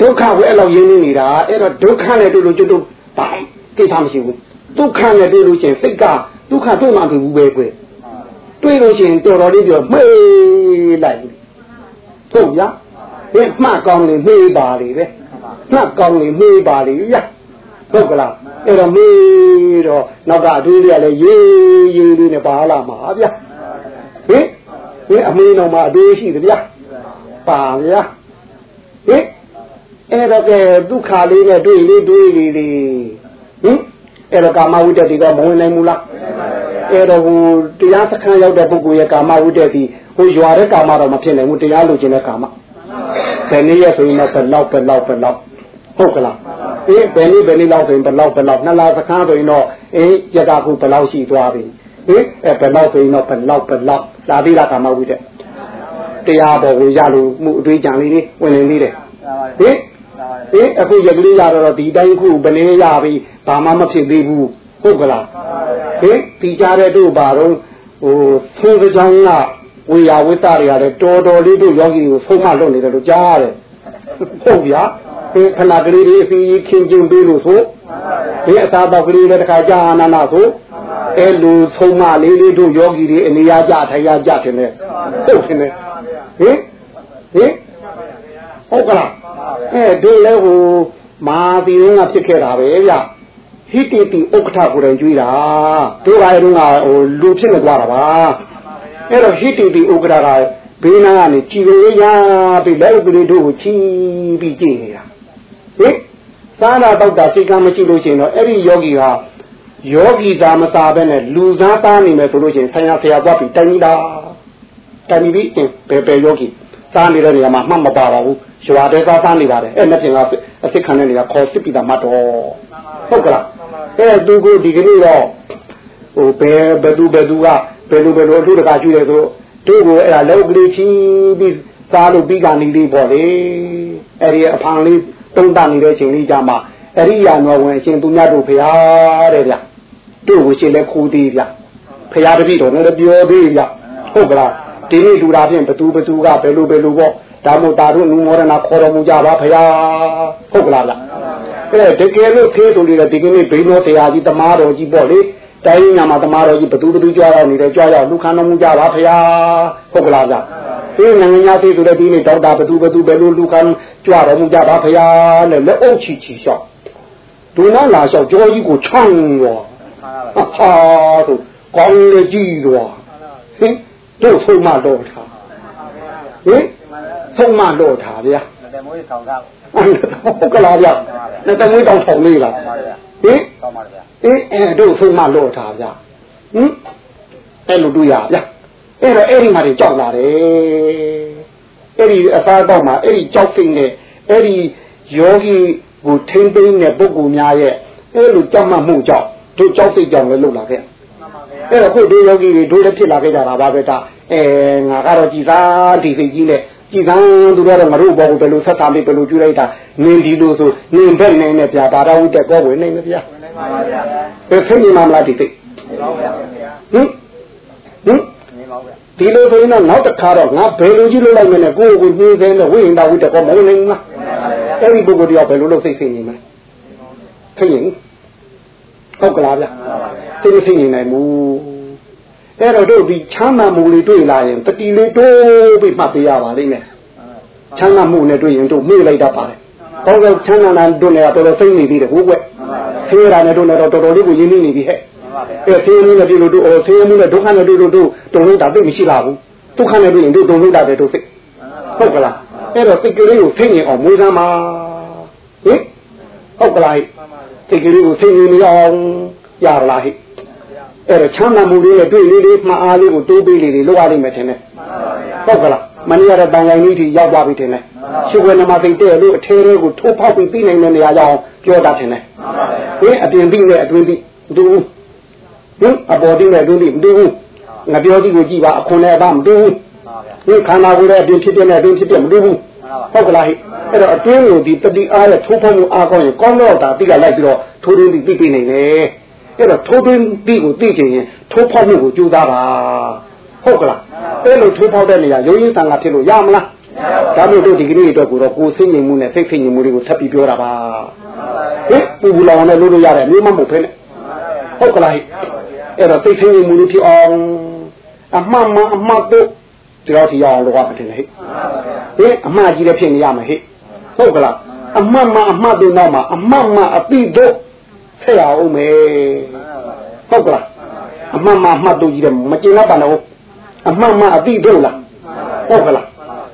ဒုက္ခကိုအဲ့လောက်ရင်းနေနေတာအဲ့တော့ဒုက္ခနဲ့တွေ့လို့ကျွတ်တို့ဘာကိစ္စမရှိဘူးဒုက္ခနဲ့တွေ့လို့ချင်းစိတ်ကဒုက္ခတွေ့မှမဖြစ်ဘူးပဲကွတွေ့လို့ချင်းတော်တော်လေးပြောမေးလိုက်ဟုတ်ဗျာ ဒီမှတ်ကောင်းလေမေးပါလေပဲမှတ်ကောင်းလေမေးပါလေဗျာဟုတ်ကလားအဲ့တော့မေးတော့နောက်ကအတွင်းတွေကလည်းရေးရေးလေးနဲ့ပါလာမှာဗျာဟင်ဟင်အမေတော်မှာအတွေးရှိတယ်ဗျာပါဗျာဟင်အဲ့တော့ကဲဒုက္ခလေးနဲ့တွေ့လေးတွေ့လေးလေးဟင်အဲ့တော့ကာမဝိတ္တတိကမဝင်နိုင်ဘူးလားအဲ့တော့ဟိုတရားစခန်းရောက်တဲ့ပုဂ္ဂိုလ်ရဲ့ကာမဝိတ္တတိဟိုရွာတဲ့ကာမတော့မဖြစ်နိုင်ဘူးတရားလိုချင်တဲ့ကာမ ဘယ်နည်းရဆိုရင်တော့ဘယ်လောက်ဘယ်လောက်ဘယ်လောက်ဟုတ်ကလားအေးဘယ်နည်းဘယ်နည်းလောက်ဆိုရင်ဘယ်လောက်ဘယ်လောက်နှစ်လစခန်းဆိုရင်တော့အေးရကခုဘယ်လောက်ရှိသွားပြီဟင်အဲဘယ်လောက်ဆိုရင်တော့ဘယ်လောက်ဘယ်လောက်လာသေးလားကာမဝိတ္တတရားပေါ်ကိုရလို့မှုအတွေးကြံလေးလေးဝင်နေသေးတယ်ဟင်အေးအခုရကလေးရတော့ဒီတိုင်းခုဘယ်နည်းရပြီဘာမှမဖြစ်သေးဘူးဟုတ်ကလားဟင်ဒီကြတဲ့တို့ဘာတော့ဟိုသုံးစကြောင်းက ဝေယဝိတ္တတွေရတယ်တော်တော်လေးတို့ယောဂီကိုဆုံးမလုပ်နေတယ်လို့ကြားရတယ်ဟုတ်ဗျာဒီခဏကလေးတွေအစီခင်ကျင်ပေးလို့ဆိုဒီအသာတော့ကလေးလည်းတခါကြာအာနာနာဆိုအဲလူဆုံးမလေးလေးတို့ယောဂီတွေအနေရကြထိုင်ရကြတယ်နဲ့ဟုတ်တယ်နဲ့ဟင်ဟင်ဟုတ်ကလားအဲတို့လည်းဟိုမာတီရင်းကဖြစ်ခဲ့တာပဲဗျဟိတိတိဥက္ကဋ္ဌကိုယ်တိုင်ကြွေးတာတို့ကလည်းကဟိုလူဖြစ်နေကြတာပါ အဲ့တော့ဟိတိတိဥက္ကဋ္ဌကဘေးနားကနေကြည်ရရပြီးလက်ဥပဒေတို့ကိုချီးပြီးကြည့်နေတာဟင်သာနာတော့တာစိတ်ကမရှိလို့ရှိရင်တော့အဲ့ဒီယောဂီဟာယောဂီသာမသာပဲနဲ့လူသားသားနေမယ်ဆိုလို့ရှိရင်ဆရာဆရာသွားပြီးတိုင်ကြီးတာတိုင်ပြီးဘယ်ဘယ်ယောဂီစားနေတဲ့နေရာမှာမှတ်မပါပါဘူးရွာတဲ့သားစားနေပါတယ်အဲ့နဲ့ပြင်ကအစ်စ်ခံတဲ့နေရာခေါ်စစ်ပြီးတာမှတ်တော့ဟုတ်ကလားအဲ့သူကဒီကနေ့တော့ဟိုဘယ်ဘယ်သူဘယ်သူက ဘယ်လိုဘယ်လိုအထုတကာကျွေးတယ်ဆိုတို့ကိုအဲ့ဒါလောက်ကလေးချီးပြီးစားလို့ပြီးကနေလေးပေါ့လေအဲ့ဒီအဖန်လေးတုံးတနေတဲ့ချိန်လေးကြမှာအရိယာတော်ဝင်အရှင်သူများတို့ဖရာတဲ့ဗျတို့ကိုရှင်လဲခိုးသေးဗျဖရာတပည့်တော်လည်းပြောသေးဗျဟုတ်ကလားဒီနေ့လူတာဖြင့်ဘသူဘသူကဘယ်လိုဘယ်လိုပေါ့ဒါမို့တာတို့နုမောရဏခေါ်တော်မူကြပါဖရာဟုတ်ကလားဗျအဲတကယ်လို့ခေးသူလေးဒီကနေ့ဘိန်းတော်တရားကြီးတမားတော်ကြီးပေါ့လေ တိုင်းညာမှာတမားတော်ကြီးဘသူဘသူကြွားရောက်နေတယ်ကြွားရောက်လူခံတော်မူကြပါဖရာဟုတ်ကလားဗျဒီနိုင်ငံသားသေးဆိုတဲ့ဒီနေ့ဒေါက်တာဘသူဘသူဘယ်လိုလူခံကြွားတော်မူကြပါဖရာနဲ့လက်အုပ်ချီချီလျှောက်ဒုနာလာလျှောက်ကြောကြီးကိုချောင်းရောဟာဆိုကောင်းလေကြည့်ရောဟင်တို့ဆုံးမတော့ထားဟင်ဆုံးမတော့ထားဗျာတမွေးဆောင်တာဟုတ်ကလားဗျာနဲ့တမွေးတောင်ဆောင်လေးလားဟင်ဆောင်ပါဗျာ အေးအဲတို့ဆုံးမတော့ထားဗျာဟင်အဲ့လိုတွေ့ရဗျာအဲ့တော့အဲ့ဒီမှာတွေကြောက်လာတယ်အဲ့ဒီအစားတော့မှာအဲ့ဒီကြောက်စိတ်နဲ့အဲ့ဒီယောဂီကိုထိမ့်သိမ်းတဲ့ပုဂ္ဂိုလ်များရဲ့အဲ့လိုကြောက်မှတ်မှုကြောင့်တို့ကြောက်စိတ်ကြောင့်လည်းလှုပ်လာခဲ့အဲ့တော့ခုတို့ယောဂီတွေတို့လည်းဖြစ်လာခဲ့ကြတာပါပဲဒါအဲငါကတော့ကြည်သာဒီစိတ်ကြီးနဲ့ကြည်သာသူတို့ကတော့ငါတို့ဘောကိုဘယ်လိုဆက်ဆံပြီးဘယ်လိုကျွေးလိုက်တာနင်းဒီလိုဆိုနင်းဘက်နေနဲ့ဗျာဘာတော်ဝိတက်ကောဝင်နေမဗျာ အဲဖိနေမှာမလားဒီစိတ်ဟင်ဟင်ဒီလိုဆိုရင်တော့နောက်တစ်ခါတော့ငါဘယ်လိုကြီးလုပ်လိုက်မလဲကိုယ့်ကိုညှင်းသေးလို့ဝိညာဉ်တော်ဝိတက်ကောမဝင်နိုင်ဘူးလားအဲ့ဒီပုဂ္ဂိုလ်တယောက်ဘယ်လိုလုပ်စိတ်ဖိနေမလဲဖိရင်ဟုတ်ကလားဗျသိမသိနေနိုင်ဘူးအဲ့တော့တို့ဒီချမ်းသာမှုလေးတွေ့လာရင်တတိလေးတိုးပြီးမှတ်ပေးရပါလိမ့်မယ်ချမ်းသာမှုနဲ့တွေ့ရင်တို့မေ့လိုက်တတ်ပါတယ်ဘောကချမ်းသာတာတို့လည်းတော်တော်စိတ်နေသေးတယ်ဟုတ်ကွ ဆေးရတာနဲ့တို့လည်းတော်တော်လေးကိုရင်းနှီးနေပြီဟဲ့အဲဆေးမှုနဲ့တွေ့လို့တို့ဆေးမှုနဲ့ဒုက္ခနဲ့တွေ့လို့တို့တုံလို့တာသိမရှိလာဘူးဒုက္ခနဲ့တွေ့ရင်တို့တုံလို့တာပဲတို့စိတ်ဟုတ်ကလားအဲ့တော့စိတ်ကလေးကိုသိနေအောင်မွေးစမ်းပါဟင်ဟုတ်ကလားစိတ်ကလေးကိုသိနေအောင်ရလားဟိအဲ့တော့ချမ်းသာမှုလေးနဲ့တွေ့လေးလေးမှားအားလေးကိုတိုးပေးလေးတွေလောက်ရနိုင်မယ်ထင်တယ်ဟုတ်ကလားမနေ့ကတော့တန်ခိုင်ကြီးထိရောက်သွားပြီထင်တယ်ရှုပ်ွယ်နမသိတဲ့လို့အထဲလေးကိုထိုးဖောက်ပြီးပြီးနိုင်တဲ့နေရာကြောင်ပြောတာထင်တယ် ဟင်အပြင်ပြီးနဲ့အတွင်းပြီးမတူဘူးဟင်အပေါ်ပြီးနဲ့အတွင်းပြီးမတူဘူးငါပြောကြည့်ကိုကြည့်ပါအခွန်နဲ့အပမတူဘူးဟင်ခန္ဓာကိုယ်ရဲ့အတွင်းဖြစ်တဲ့နဲ့အတွင်းဖြစ်တဲ့မတူဘူးဟုတ်ကလားဟိအဲ့တော့အတွင်းကိုဒီတတိအားနဲ့ထိုးဖောက်မှုအားကောင်းရင်ကောင်းတော့တာတိကလိုက်ပြီးတော့ထိုးထိုးပြီးပြီးပြီးနိုင်တယ်အဲ့တော့ထိုးသွင်းပြီးကိုသိချင်ရင်ထိုးဖောက်မှုကိုကြိုးစားပါဟုတ်ကလားအဲ့လိုထိုးဖောက်တဲ့နေရာရုံရင်းတန်ကဖြစ်လို့ရမလားဒါမျိုးတို့ဒီကနေ့အတွက်ကိုတော့ကိုယ်စိတ်ငြိမ်မှုနဲ့စိတ်ဖိငြိမ်မှုတွေကိုထပ်ပြီးပြောတာပါ ဟင်ပူပူလောင်နဲ့လို့လို့ရတယ်မျိုးမမဟုတ်ဖ ೇನೆ ဟုတ်ကလားအဲ့တော့စိတ်ဖိငြိမ်မှုလေးဖြစ်အောင်အမှန်မှအမှတ်တို့ဒီတော့ဒီရအောင်လို့ကမတင်ဟဲ့ဟင်အမှားကြီးလည်းဖြစ်နေရမှာဟဲ့ဟုတ်ကလားအမှန်မှအမှတ်တို့နောက်မှာအမှန်မှအတိတို့ဆက်ရအောင်မယ်ဟုတ်ကလားအမှန်မှအမှတ်တို့ကြီးတယ်မကျင်တော့ပါနဲ့အမှန်မှအတိတို့လားဟုတ်ကလား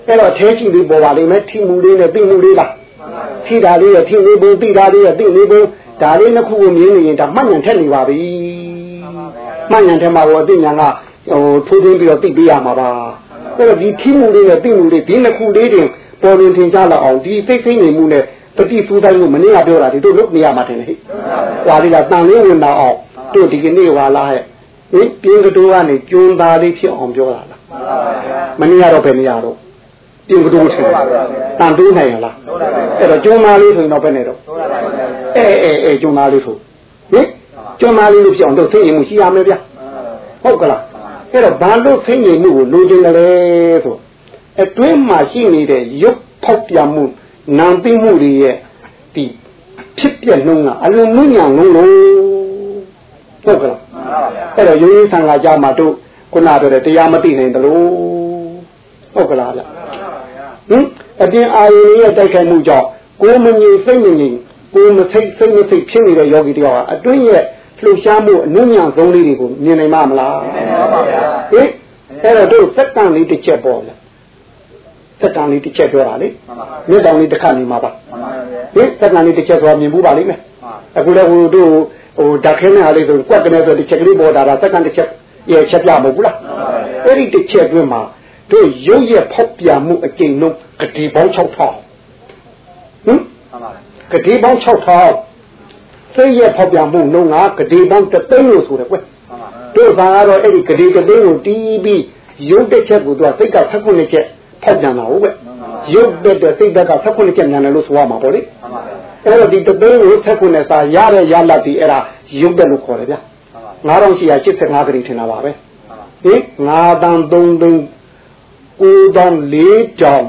အဲ့တော့သေးချီလေးပေါ်ပါလိမ့်မယ်ထိမှုလေးနဲ့သိမှုလေးလား ထိတာလေးရဲ့ထိလေးပုံသိတာလေးရဲ့သိလေးပုံဒါလေးနှစ်ခုကိုမြင်နေရင်ဒါမှတ်ဉဏ်ထက်နေပါပြီမှတ်ဉဏ်ထက်မှာတော့အသိဉာဏ်ကဟိုထိုးထင်းပြီးတော့သိပေးရမှာပါအဲ့တော့ဒီထိမှုလေးနဲ့သိမှုလေးဒီနှစ်ခုလေးတင်ပေါ်ရင်ထင်ရှားလာအောင်ဒီစိတ်စိတ်နေမှုနဲ့တတိစူးတိုင်းကိုမနေ့ကပြောတာဒီတို့လုပ်နေရမှာတယ်ဟဲ့။ဟွာလေးကတန်လေးဝင်တော့အောင်တို့ဒီကနေ့ဟွာလားဟဲ့။ဟင်ပြင်းကတိုးကနေကျွန်းသားလေးဖြစ်အောင်ပြောတာလား။မနေ့ကတော့ဘယ်နေရတော့ ပြင်ကတိုးထင်တန်တိုးနိုင်ရလားအဲ့တော့ကျွန်းသားလေးဆိုရင်တော့ဘယ်နဲ့တော့အဲအဲအဲကျွန်းသားလေးဆိုဟင်ကျွမ်းမလေးလို့ပြောင်းတော့သိရင်မှုရှိရမယ်ဗျာဟုတ်ကလားအဲ့တော့ဘာလို့သိရင်မှုကိုလိုချင်တယ်လဲဆိုအတွင်းမှာရှိနေတဲ့ရုပ်ဖောက်ပြန်မှုနာမ်သိမှုတွေရဲ့ဒီဖြစ်ပြနှုံးကအလုံးမညာလုံးလို့ဟုတ်ကလားအဲ့တော့ရိုးရိုးဆံကကြမှာတို့ခုနပြောတဲ့တရားမသိနိုင်တယ်လို့ဟုတ်ကလားဗျ ဟင်အတင်းအာယုန်ရဲ့တိုက်ခိုက်မှုကြောင့်ကိုယ်မငြိစိတ်မငြိကိုယ်မစိတ်စိတ်မစိတ်ဖြစ်နေတဲ့ယောဂီတယောက်ကအတွင်းရဲ့လှုပ်ရှားမှုအနုညံဆုံးလေးတွေကိုမြင်နိုင်မှာမလားမြင်နိုင်ပါဗျာဟင်အဲ့တော့တို့စက္ကန့်လေးတစ်ချက်ပေါ့ဗျာစက္ကန့်လေးတစ်ချက်ပြောတာလေမြစ်တောင်လေးတစ်ခါနေမှာပါဟင်စက္ကန့်လေးတစ်ချက်ဆိုမြင်ဘူးပါလိမ့်မယ်အခုလည်းဟိုတို့ဟိုဓာတ်ခဲနဲ့အားလေးဆိုကွက်ကနေဆိုတစ်ချက်ကလေးပေါ်တာဒါစက္ကန့်တစ်ချက်ရဲ့ချက်ပြမဟုတ်ဘူးလားအဲ့ဒီတစ်ချက်အတွင်းမှာ တို့ရုပ်ရဲ့ဖောက်ပြန်မှုအကျဉ်းလုံးဂတိပေါင်း6000ဟင်ဂတိပေါင်း6000စိတ်ရဲ့ဖောက်ပြန်မှုနှုန်းကဂတိပေါင်း3သိန်းလို့ဆိုတယ်ကွတို့ဘာကတော့အဲ့ဒီဂတိ3သိန်းကိုတီးပြီးရုပ်တစ်ချက်ကိုသူကစိတ်က16ချက်ဖောက်ပြန်တာဟုတ်ပဲရုပ်တဲ့စိတ်က16ချက်ညာတယ်လို့ဆိုရမှာပေါ့လေအဲ့တော့ဒီ3သိန်းကို16စာရတဲ့ရလတ်ဒီအဲ့ဒါရုပ်တဲ့လို့ခေါ်တယ်ဗျာ9885ဂတိထင်တာပါပဲဟင်9တန်3သိန်း 9တောင်4တောင်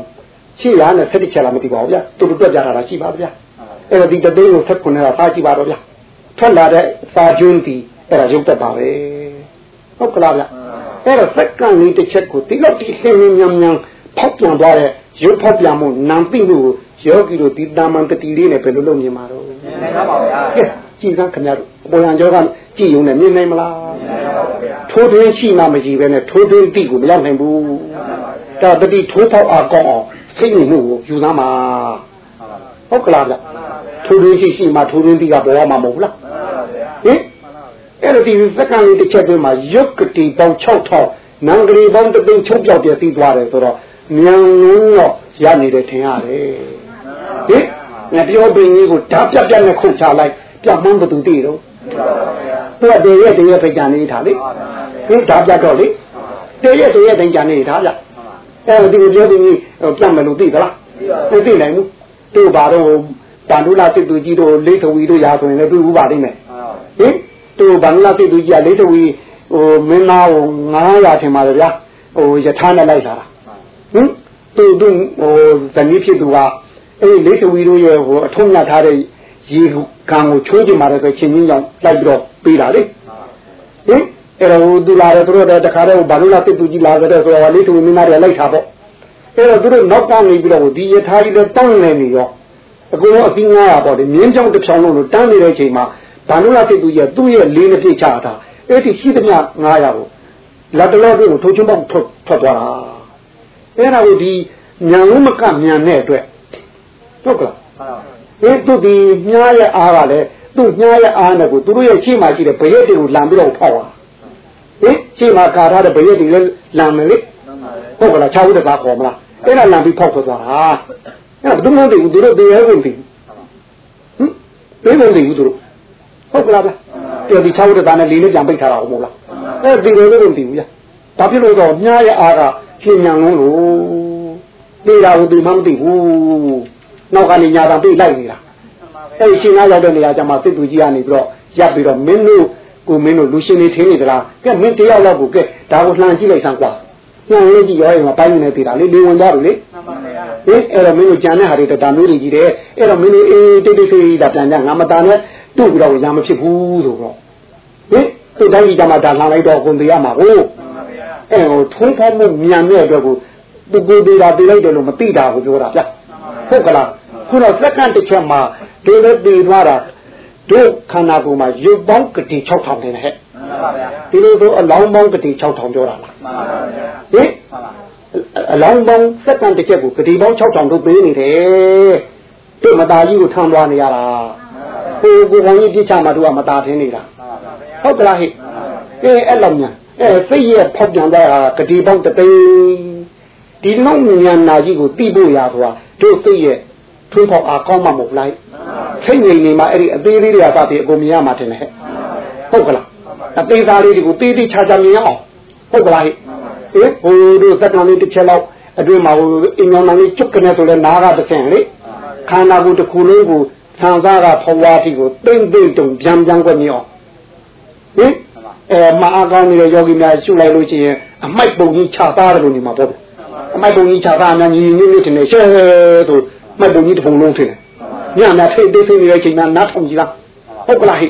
ရှိရနဲ့ဆက်တစ်ချက်လာမသိပါဘူးဗျာတူတူတွက်ကြတာလားရှိပါဗျာအဲ့တော့ဒီတသိန်းကိုဆက်ခွန်းနေတာစားကြည့်ပါတော့ဗျာထွက်လာတဲ့စာကျွန်းဒီအဲ့ဒါရုပ်သက်ပါပဲဟုတ်ကလားဗျာအဲ့တော့စက္ကန့်လေးတစ်ချက်ကိုတိလောက်တိရှင်းရှင်းမြန်မြန်ဖောက်ပြန်သွားတဲ့ရုပ်ဖောက်ပြန်မှုနံပိမှုကိုယောဂီတို့ဒီတာမန်တတိလေးနဲ့ဘယ်လိုလုပ်မြင်မှာတော့မြင်နိုင်ပါဗျာကြည်စမ်းခင်ဗျားတို့အပေါ်ရန်ကျောကကြည်ုံနဲ့မြင်နိုင်မလားမြင်နိုင်ပါဗျာထိုးသွင်းရှိမှမရှိပဲနဲ့ထိုးသွင်းတိကိုမရောက်နိုင်ဘူး ဒါတတိထိုးပေါက်အားကောင်းအောင်စိတ်ညစ်မှုကိုယူသားမှာဟုတ်ကလားဗျထိုးသွင်းရှိရှိမှထိုးသွင်းတိကပေါ်ရမှာမဟုတ်လားဟင်အဲ့တော့ဒီစက္ကန့်လေးတစ်ချက်တွင်းမှာယုတ်ကတိပေါင်း6000နံကလေးပေါင်းတစ်သိန်းချုပ်ပြောက်ပြသိသွားတယ်ဆိုတော့မြန်လုံးတော့ရနေတယ်ထင်ရတယ်ဟင်ငါပြောပင်ကြီးကိုဓာပြပြနဲ့ခုတ်ချလိုက်ပြမှန်းဘသူသိတော့သူကတည်းရဲ့တည်းရဲ့ဖိတ်ကြနေထားလေဟင်ဓာပြတော့လေတည်းရဲ့တည်းရဲ့တိုင်းကြနေထားဗျ အဲဒီပြောပင်ကြီးပြတ်မယ်လို့သိသလားမသိနိုင်ဘူးတို့ဘာတော့တန်ဒုလာစစ်သူကြီးတို့လေးထဝီတို့ရာဆိုရင်လည်းသူ့ဥပါလိမ့်မယ်ဟင်တို့ဘင်္ဂလားစစ်သူကြီးကလေးထဝီဟိုမင်းသားကို900ထင်ပါတယ်ဗျာဟိုယထာနဲ့လိုက်လာတာဟင်သူတို့ဟိုဇနီးဖြစ်သူကအဲ့လေးထဝီတို့ရဲ့ဟိုအထုံးရထားတဲ့ရေကံကိုချိုးကြည့်ပါတယ်ဆိုချင်းချင်းကြောင့်လိုက်ပြီးတော့ပေးတာလေဟင် အဲ့တော့သူလာတယ်သူတို့တခါတော့ဘာလို့လာစစ်သူကြီးလာကြတဲ့ဆိုတော့လေးထဝီမင်းသားတွေလိုက်ထားပေါ့အဲ့တော့သူတို့နောက်ကနေပြီးတော့ဒီယထာကြီးလည်းတောင်းနေနေရောအကုန်လုံးအပြီး900ပေါ့ဒီမြင်းကြောင်တစ်ဖြောင်းလုံးလို့တန်းနေတဲ့အချိန်မှာဘာလို့လာစစ်သူကြီးကသူ့ရဲ့လေးနှစ်ပြည့်ချတာအဲ့ဒီရှိသမျှ900ကိုလက်တလောကိုထိုးချုံပေါက်ထွက်ထွက်သွားတာအဲ့ဒါကိုဒီညာလုံးမကမြန်တဲ့အတွက်ဟုတ်ကလားအေးသူဒီညားရဲ့အားကလည်းသူ့ညားရဲ့အားနဲ့ကိုသူတို့ရဲ့ရှေ့မှာရှိတဲ့ဘရက်တွေကိုလံပြီးတော့ဖောက်တာဟင် ရှေ့မှာကာထားတဲ့ဘရက်တွေလည်းလံမယ်လေဟုတ်ကလားခြောက်ဦးတကားခေါ်မလားအဲ့ဒါလံပြီးဖောက်ထွက်သွားတာအဲ့ဒါဘယ်သူမှမသိဘူးသူတို့တရားဝင်ပြီဟင်ဘယ်လိုသိဘူးသူတို့ဟုတ်ကလားဗျတော်ဒီခြောက်ဦးတကားနဲ့လေးလေးပြန်ပိတ်ထားတာဟုတ်မလားအဲ့ဒီလိုလို့မသိဘူးဗျဘာဖြစ်လို့တော့ညားရဲ့အားကရှင်းညာလုံးလို့နေတာကိုသူမှမသိဘူးနောက်ကနေညာတံပြေးလိုက်နေတာအဲ့ဒီရှင်ကားရောက်တဲ့နေရာကျမှစစ်သူကြီးကနေပြီးတော့ရပ်ပြီးတော့မင်းတို့ ကိုမင်းတို့လူရှင်နေထင်းနေသလားကဲမင်းတယောက်တော့ကိုကဲဒါကိုလှန်ကြည့်လိုက်စမ်းကွာညံလေးကြီးရောရင်ပိုင်းနေသေးတာလေလေဝင်သွားတယ်လေဟင်အဲ့တော့မင်းတို့ကြံတဲ့ဟာတွေဒါမျိုးတွေကြီးတယ်အဲ့တော့မင်းတို့အေးတိတ်တိတ်ဖေးဒါပြန်ကြငါမตาနဲ့တို့ပြီးတော့ရမဖြစ်ဘူးဆိုတော့ဟင်သူတိုင်းကြီးကြမှာဒါလှန်လိုက်တော့ကုန်သေးရမှာကိုအဲ့ဟိုထုံးဖောက်မှုမြန်တဲ့အတွက်ကိုသူကိုယ်သေးတာပြေးလိုက်တယ်လို့မသိတာကိုပြောတာဗျဟုတ်ကလားခုတော့စက္ကန့်တစ်ချက်မှာဒီလိုပြေးသွားတာ တို့ခန္ဓာကိုယ်မှာရုပ်ပေါင်းကတိ6000နေတယ်ဟဲ့ဒီလိုဆိုအလောင်းပေါင်းကတိ6000ပြောတာလားဟင်အလောင်းပေါင်းစက္ကန့်တစ်ချက်ကိုကတိပေါင်း6000တို့ပေးနေတယ်တို့မตาကြီးကိုထမ်းသွားနေရတာကိုကိုကောင်းကြီးပြစ်ချမှာတို့ကမตาထင်းနေတာဟုတ်ကလားဟဲ့အဲအဲ့လောက်ညာအဲစိတ်ရဲ့ဖောက်ပြန်သွားတာကတိပေါင်းတသိန်းဒီနောက်ဉာဏ်နာကြီးကိုသိဖို့ရဆိုတာတို့စိတ်ရဲ့ထွန်းဖောက်အားကောင်းမှမဟုတ်လိုက် စိတ်ငြိမ်နေမှအဲ့ဒီအသေးလေးတွေကစပြီးအကုန်မြင်ရမှာတင်တယ်ဟဲ့ဟုတ်ကလားအသေးသားလေးတွေကိုတေးသေးချာချာမြင်ရအောင်ဟုတ်ကလားဟဲ့အေးဟိုတို့သက္ကန့်လေးတစ်ချက်လောက်အတွင်းမှာဟိုအင်္ဂါမလေးကျွတ်ကနေဆိုလဲနားကတစ်ဆင့်လေခန္ဓာကိုယ်တစ်ခုလုံးကိုဆံစားကဖွားတိကိုတိမ့်တိမ့်တုံပြန်ပြန်ကွက်မြင်အောင်ဟင်အဲမအားကောင်းနေတဲ့ယောဂီများရှုလိုက်လို့ရှိရင်အမိုက်ပုံကြီးခြာသားတယ်လို့နေမှာပေါ့အမိုက်ပုံကြီးခြာသားအများကြီးနည်းနည်းတင်နေရှဲဆိုမိုက်ပုံကြီးတစ်ပုံလုံးထင်တယ် ညနာထိတ်သိသိနေတဲ့အချိန်မှာနားထောင်ကြည့်လားဟုတ်ကလားဟိ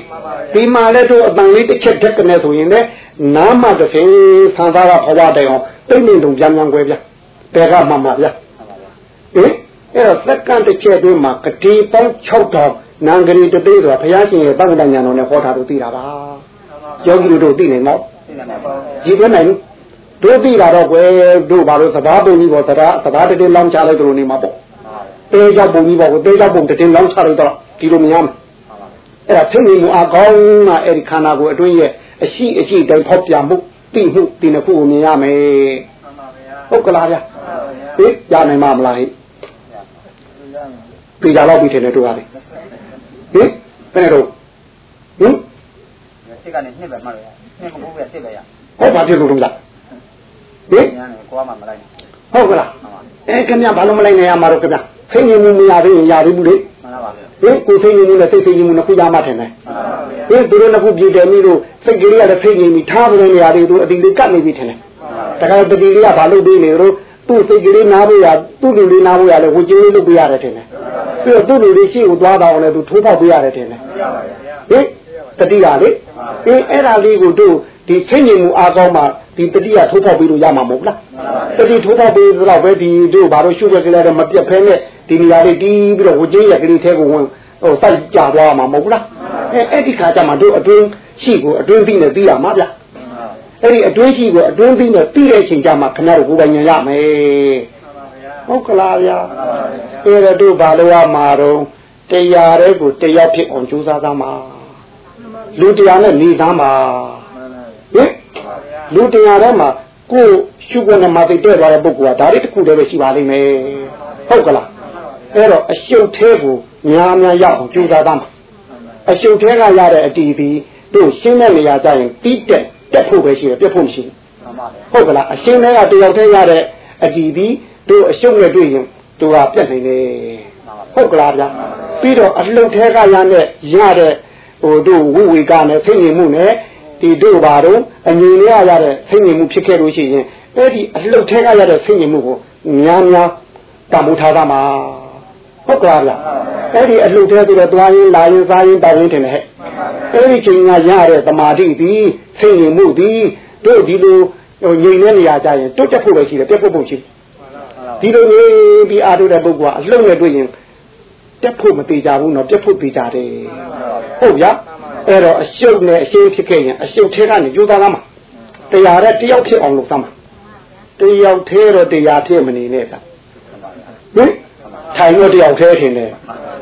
ဒီမှာလည်းတို့အတန်လေးတစ်ချက်တက်ကနေဆိုရင်လည်းနားမှတစ်ဖေးဆန်သားကဘဝတိုင်အောင်တိတ်နေတုံပြန်ပြန်ွယ်ဗျာဘယ်ကမှမှာဗျာဟင်အဲ့တော့စက္ကန့်တစ်ချက်တွင်းမှာကတိပေါင်း6000နံကလေးတသိဆိုတာဘုရားရှင်ရဲ့တက္ကဋညာတော်နဲ့ဟောတာတို့သိတာပါယောဂီတို့သိနေတော့ကြည့်ပြနိုင်တို့သိတာတော့ကွယ်တို့ဘာလို့သဘာပုံကြီးပေါ်သဘာသဘာတည်းလောင်းချလိုက်တို့နေမှာပေါ့ တေးကြောင့်ပုံကြီးပေါ်ကိုတေးကြောင့်ပုံတည်းလောင်းချလိုက်တော့ဒီလိုမရမ်းအဲ့ဒါသိနေမှုအကောင်းမှအဲ့ဒီခန္ဓာကိုယ်အတွင်းရဲ့အရှိအရှိတိုင်းဖောက်ပြမှုသိမှုဒီနှစ်ခုကိုမြင်ရမယ်ဟုတ်ကလားဗျာဟေးရနိုင်မှာမလားဟေးပြေကြတော့ပြီထင်တယ်တို့ကလေဟင်ဘယ်နဲ့တော့ဟင်စစ်ကနေနှစ်ပဲမှတ်ရနှစ်မဟုတ်ပဲစစ်ပဲရဟုတ်ပါဖြစ်လို့တော့လားဟင်ကိုကမှမလိုက်ဟုတ်ကလားအဲခင်ဗျဘာလို့မလိုက်နိုင်ရမှာတော့ခင်ဗျ ဖိနေမှုမရသေးရင်ရပြီဘူးလေမှန်ပါဗျာဟင်ကိုဖိနေမှုနဲ့စိတ်ဖိနေမှုနှစ်ခုရမှထင်တယ်ဟင်သူတို့နှစ်ခုပြည်တယ်မိလို့စိတ်ကလေးကလည်းဖိနေပြီထားပတဲ့နေရာတွေသူအတိလေးကတ်နေပြီထင်တယ်တခါတတိလေးကဘာလို့ပြီးနေတော့သူ့စိတ်ကလေးနားဖို့ရသူ့လူလေးနားဖို့ရလဲဝကြိုးလေးလုပ်ပေးရတယ်ထင်တယ်ပြီးတော့သူ့လူလေးရှိကိုသွားတော့လည်းသူထိုးပေါက်ပေးရတယ်ထင်တယ်ဟင်တတိယလေအင်းအဲ့ဒါလေးကိုတို့ ဒီဖိနေမှုအားကောင်းမှဒီတတိယထိုးပေါက်ပေးလို့ရမှာမဟုတ်လားတတိထိုးပေါက်ပေးဆိုတော့ပဲဒီတို့ဘာလို့ရှုပ်ကြကြလဲမပြတ်ဖဲနဲ့ဒီနေရာလေးတီးပြီးတော့ဝကြိုးရကလေးထဲကိုဝင်ဟိုစိုက်ကြသွားမှာမဟုတ်လားအဲအဲ့ဒီခါကျမှတို့အတွင်းရှိကိုအတွင်းပြီးနေပြီးရမှာဗျအဲ့ဒီအတွင်းရှိကိုအတွင်းပြီးနေပြီးတဲ့အချိန်ကျမှခဏတော့ကိုယ်ပိုင်ဉာဏ်ရမယ်ဟုတ်ကလားဗျာအဲ့ဒါတို့ဘာလို့ရမှာတော့တရားတဲ့ကိုတရားဖြစ်အောင်ကြိုးစားသားမှာလူတရားနဲ့နေသားမှာ ဟင်လူတရားထဲမှာကိုရှုခွင့်နဲ့မသိတဲ့သွားတဲ့ပုဂ္ဂိုလ်ကဒါတွေတစ်ခုတည်းပဲရှိပါလိမ့်မယ်ဟုတ်ကလားအဲ့တော့အရှုပ်သေးကိုများများရအောင်ကြိုးစားသားမှာအရှုပ်သေးကရတဲ့အတီးပြီးတို့ရှင်းတဲ့နေရာကျရင်တိတက်တက်ဖို့ပဲရှိတယ်ပြတ်ဖို့မရှိဘူးဟုတ်ကလားအရှင်းတွေကတယောက်တည်းရတဲ့အတီးပြီးတို့အရှုပ်နဲ့တွေ့ရင်တို့ကပြတ်နိုင်တယ်ဟုတ်ကလားဗျာပြီးတော့အလှုပ်သေးကရတဲ့ရတဲ့ဟိုတို့ဝိဝေကနဲ့ဖိနေမှုနဲ့ ဒီတို့ပါတော့အငြိမ်ရရတဲ့ဖိနေမှုဖြစ်ခဲ့လို့ရှိရင်အဲ့ဒီအလှုပ်သေးကရတဲ့ဖိနေမှုကိုများများတမှုထားတာမှာဟုတ်ကလားဗျအဲ့ဒီအလှုပ်သေးဆိုတော့သွားရင်လာရင်စားရင်တောင်းရင်ထင်တယ်ဟဲ့အဲ့ဒီချိန်ကရတဲ့တမာတိဒီဖိနေမှုဒီတို့ဒီလိုဟိုငြိမ်တဲ့နေရာကြရင်တွတ်တက်ဖို့ပဲရှိတယ်ပြတ်ဖို့ဖို့ရှိဒီလိုနေပြီးအားထုတ်တဲ့ပုဂ္ဂိုလ်ကအလှုပ်နဲ့တွေ့ရင်တက်ဖို့မသေးကြဘူးနော်ပြတ်ဖို့သေးကြတယ်ဟုတ်ဗျာ အဲ့တော့အရှုပ်နဲ့အရှင်းဖြစ်ခဲ့ရင်အရှုပ်ထဲကနေကြိုးစားရမှာတရားတဲ့တယောက်ဖြစ်အောင်လုပ်သမှာတယောက်သေးတော့တရားဖြစ်မနေနဲ့ဗျာဟင်ထိုင်တော့တယောက်သေးထင်တယ်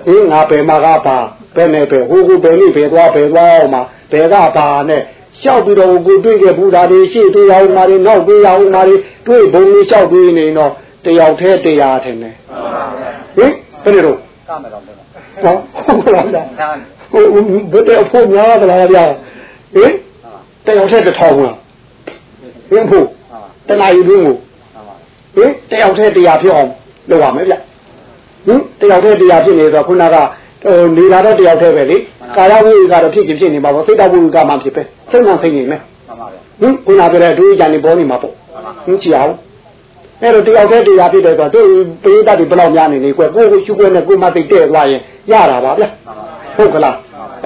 ဟင်ငါဘယ်မှာကပါဘယ်နဲ့ပဲဟိုကိုဘယ်နည်းဘယ်သွားဘယ်သွားအောင်မှာဘယ်ကပါနဲ့လျှောက်ပြီးတော့ကိုတွေ့ခဲ့ဘူးဒါတွေရှေ့တွေ့ရအောင်မှာတွေနောက်တွေ့ရအောင်မှာတွေတွေ့ဘုံလေးလျှောက်တွေ့နေတော့တယောက်သေးတရားထင်တယ်ဟင်ဘယ်လိုတော့ကမယ်တော့တယ်ဟောဟုတ်လားဗျာဟိုဘယ်တဲ့အဖို့များသလားဗျာဟင်တယောက်ထက်တစ်ထောင်လားဟင်ဖို့တနာယူတွင်းကိုဟင်တယောက်ထက်တရားဖြစ်အောင်လုပ်ရမယ်ဗျဟင်တယောက်ထက်တရားဖြစ်နေတော့ခုနကဟိုနေလာတော့တယောက်တည်းပဲလေကာယဝိကတော့ဖြစ်ဖြစ်ဖြစ်နေမှာပေါ့စိတ်တဝိကမှဖြစ်ပဲစိတ်မှသိနေမယ်ဟင်ခုနပြောတဲ့အတူအကြံနေပေါ်နေမှာပေါ့ဟင်ကြည့်အောင်အဲ့တော့တယောက်တည်းတရားဖြစ်တယ်ဆိုတော့သူပရိသတ်တွေဘယ်လောက်များနေနေကွယ်ကိုကိုရှုခွဲနဲ့ကိုမသိတဲ့သွားရင်ရတာပါဗျာ ဟုတ်ကလား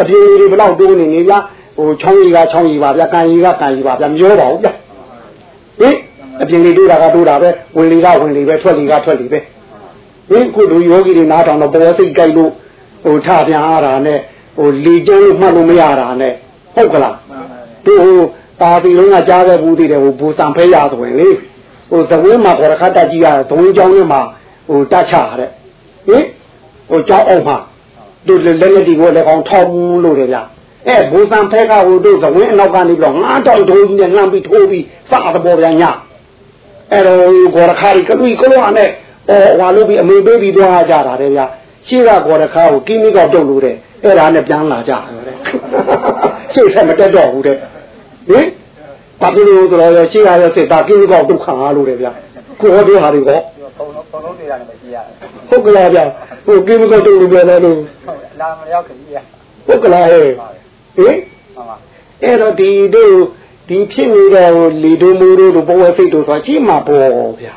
အပြေတွေဘယ်လောက်တိုးနေနေလားဟိုချောင်းကြီးကချောင်းကြီးပါဗျာကန်ကြီးကကန်ကြီးပါဗျာမျောပါဘူးဗျာဟင်အပြင်လေးတိုးတာကတိုးတာပဲဝင်လေကဝင်လေပဲထွက်လေကထွက်လေပဲဟင်ခုလိုယောဂီတွေနားထောင်တော့ပေါ်စိတ်ကြိုက်လို့ဟိုထပြန်အားတာနဲ့ဟိုလေကျန်းလို့မှတ်လို့မရတာနဲ့ဟုတ်ကလားသူဟိုတာပီလုံးကကြားခဲ့ဘူးတည်တယ်ဟိုဘူစံဖဲရဆိုရင်လေဟိုသဝင်းမှာခေါ်ရခတ်တက်ကြီးရသဝင်းကျောင်းထဲမှာဟိုတက်ချတဲ့ဟင်ဟိုကျောင်းအောင်မှာ တို့လက်လက်ဒီကိုလည်းကောင်းထောက်လို့တယ်ဗျာအဲဘူစံဖဲကဟိုတို့သဝင်းအနောက်ကနေပြီးတော့ငါးတောင်တုံးကြီးနဲ့လှမ်းပြီးထိုးပြီးစသဘောဗျာညအဲတော့ခေါ်ရခါကြီးကလူကလောနဲ့အော်ဟွာလို့ပြီးအမေပေးပြီးသွားကြတာတဲ့ဗျာရှေ့ကခေါ်ရခါကိုကင်းမီကောက်တုံလို့တဲ့အဲ့ဒါနဲ့ပြန်လာကြတယ်တဲ့ရှေ့ဆက်မတက်တော့ဘူးတဲ့ဟင်ဘာဖြစ်လို့ဆိုတော့ရှေ့ရတဲ့စစ်သားကိစ္စကောဒုက္ခငါလို့တယ်ဗျာကိုဟောပြောဟာတွေကော ဘုံဘုံတရားနဲ့မရှိရဟုတ်ကလားဗျာဟိုကိစ္စကောတုံလို့ပြောတယ်လို့လာမရောက်ခင်ကြီးရဟုတ်ကလားဟဲ့ဟင်အဲ့တော့ဒီတို့ဒီဖြစ်နေတဲ့ဟိုလီတို့မူတို့တို့ဘဝစိတ်တို့ဆိုရှိမှာပေါ့ဗျာ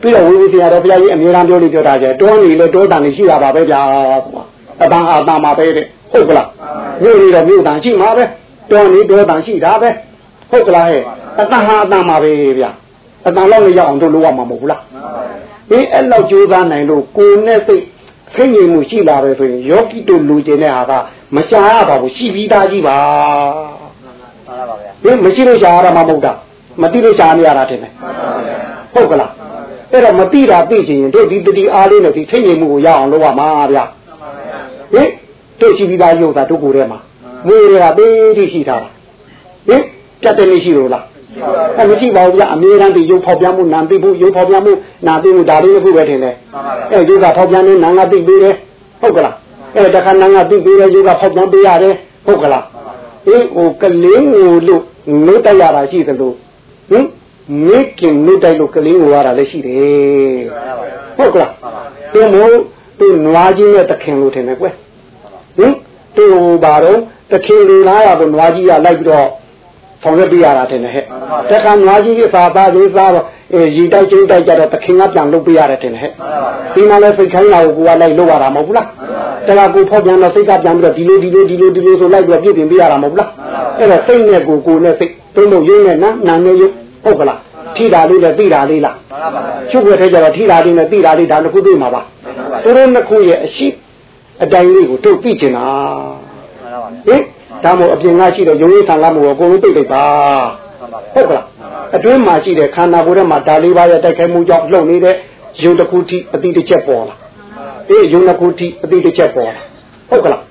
ပြီးတော့ဝိဝိဆရာတော်ဘုရားကြီးအမြဲတမ်းပြောလို့ပြောတာကျတောနေလို့တောတန်နေရှိတာပါပဲဗျာအတန်အတန်မှာပဲတဲ့ဟုတ်ကလားမြို့နေတော့မြို့တန်ရှိမှာပဲတောနေတောတန်ရှိတာပဲဟုတ်ကလားဟဲ့အတန်ဟာအတန်မှာပဲဗျာအတန်လောက်လည်းရအောင်တို့လုပ်ရမှာမဟုတ်ဘူးလား အေးအဲ့လောက်ကြိုးစားနိုင်လို့ကိုယ်နဲ့စိတ်ဖိငြိမ်မှုရှိလာပဲဆိုရင်ယောဂီတို့လူကျင်တဲ့ဟာကမရှားရပါဘူးရှိပြီးသားကြီးပါမှန်ပါပါဗျာဟင်မရှိလို့ရှားရတာမှမဟုတ်တာမသိလို့ရှားနေရတာတင်တယ်ဟုတ်ကလားအဲ့တော့မသိတာသိချင်ရင်တို့ဒီတတိအားလေးနဲ့ဒီဖိငြိမ်မှုကိုရအောင်လုပ်ရမှာဗျာဟင်တို့ရှိပြီးသားရုပ်သာတို့ကိုယ်ထဲမှာမွေးရတာပေးတိရှိထားတာဟင်ပြတ်တယ်မရှိလို့လား အဲမရှိပါဘူးဗျာအမြဲတမ်းဒီရုပ်ဖောက်ပြမှုနာသိမှုရုပ်ဖောက်ပြမှုနာသိမှုဒါလေးတစ်ခုပဲထင်တယ်မှန်ပါဗျာအဲရုပ်ကဖောက်ပြန်နေနာငါသိပေးတယ်ဟုတ်ကလားအဲတခါနာငါသိပေးတယ်ရုပ်ကဖောက်ပြန်ပေးရတယ်ဟုတ်ကလားအေးဟိုကလေးငိုလို့နှုတ်တိုက်ရတာရှိသလိုဟင်မိခင်နှုတ်တိုက်လို့ကလေးငိုရတာလည်းရှိတယ်ဟုတ်ကလားသူမို့သူနွားကြီးနဲ့တခင်လို့ထင်တယ်ကွယ်ဟင်သူဘာတော့တခင်လူလားရတော့နွားကြီးကလိုက်ပြီးတော့ ဆောင်ရွက်ပြရတာထင်တယ်ဟဲ့တခါနွားကြီးကစားသားလေးစားတော့အဲရီတိုက်ချင်းတိုက်ကြတော့တခင်ကပြန်လုပ်ပြရတယ်ထင်တယ်ဟဲ့ဒီမှာလဲစိတ်ခိုင်းတာကိုကိုကလိုက်လို့ရတာမဟုတ်ဘူးလားတခါကိုဖောက်ပြန်တော့စိတ်ကပြန်ပြီးတော့ဒီလိုဒီလိုဒီလိုဒီလိုဆိုလိုက်ပြီးတော့ပြည့်ပြင်ပေးရတာမဟုတ်ဘူးလားအဲ့တော့စိတ်နဲ့ကိုကိုနဲ့စိတ်သုံးလို့ရင်းနဲ့နာနာနဲ့ရုပ်ဟုတ်ကလားထိတာလေးနဲ့သိတာလေးလားမှန်ပါပါချုပ်ွယ်ထဲကျတော့ထိတာလေးနဲ့သိတာလေးဒါတစ်ခုတွေ့မှာပါသူတို့နှစ်ခုရဲ့အရှိအတိုင်းလေးကိုတို့သိကျင်တာမှန်ပါပါဟင် ဒါမို့အပြင်ကရှိတော့ရုံရင်းဆံလာမှုကိုအကုန်လုံးသိလိုက်ပါမှန်ပါဗျာဟုတ်ကလားအတွင်းမှာရှိတဲ့ခန္ဓာကိုယ်ထဲမှာဒါလေးပါးရဲ့တိုက်ခိုက်မှုကြောင့်လှုပ်နေတဲ့ယုံတစ်ခုထိအတိတစ်ချက်ပေါ်လာအေးယုံတစ်ခုထိအတိတစ်ချက်ပေါ်လာဟုတ်ကလား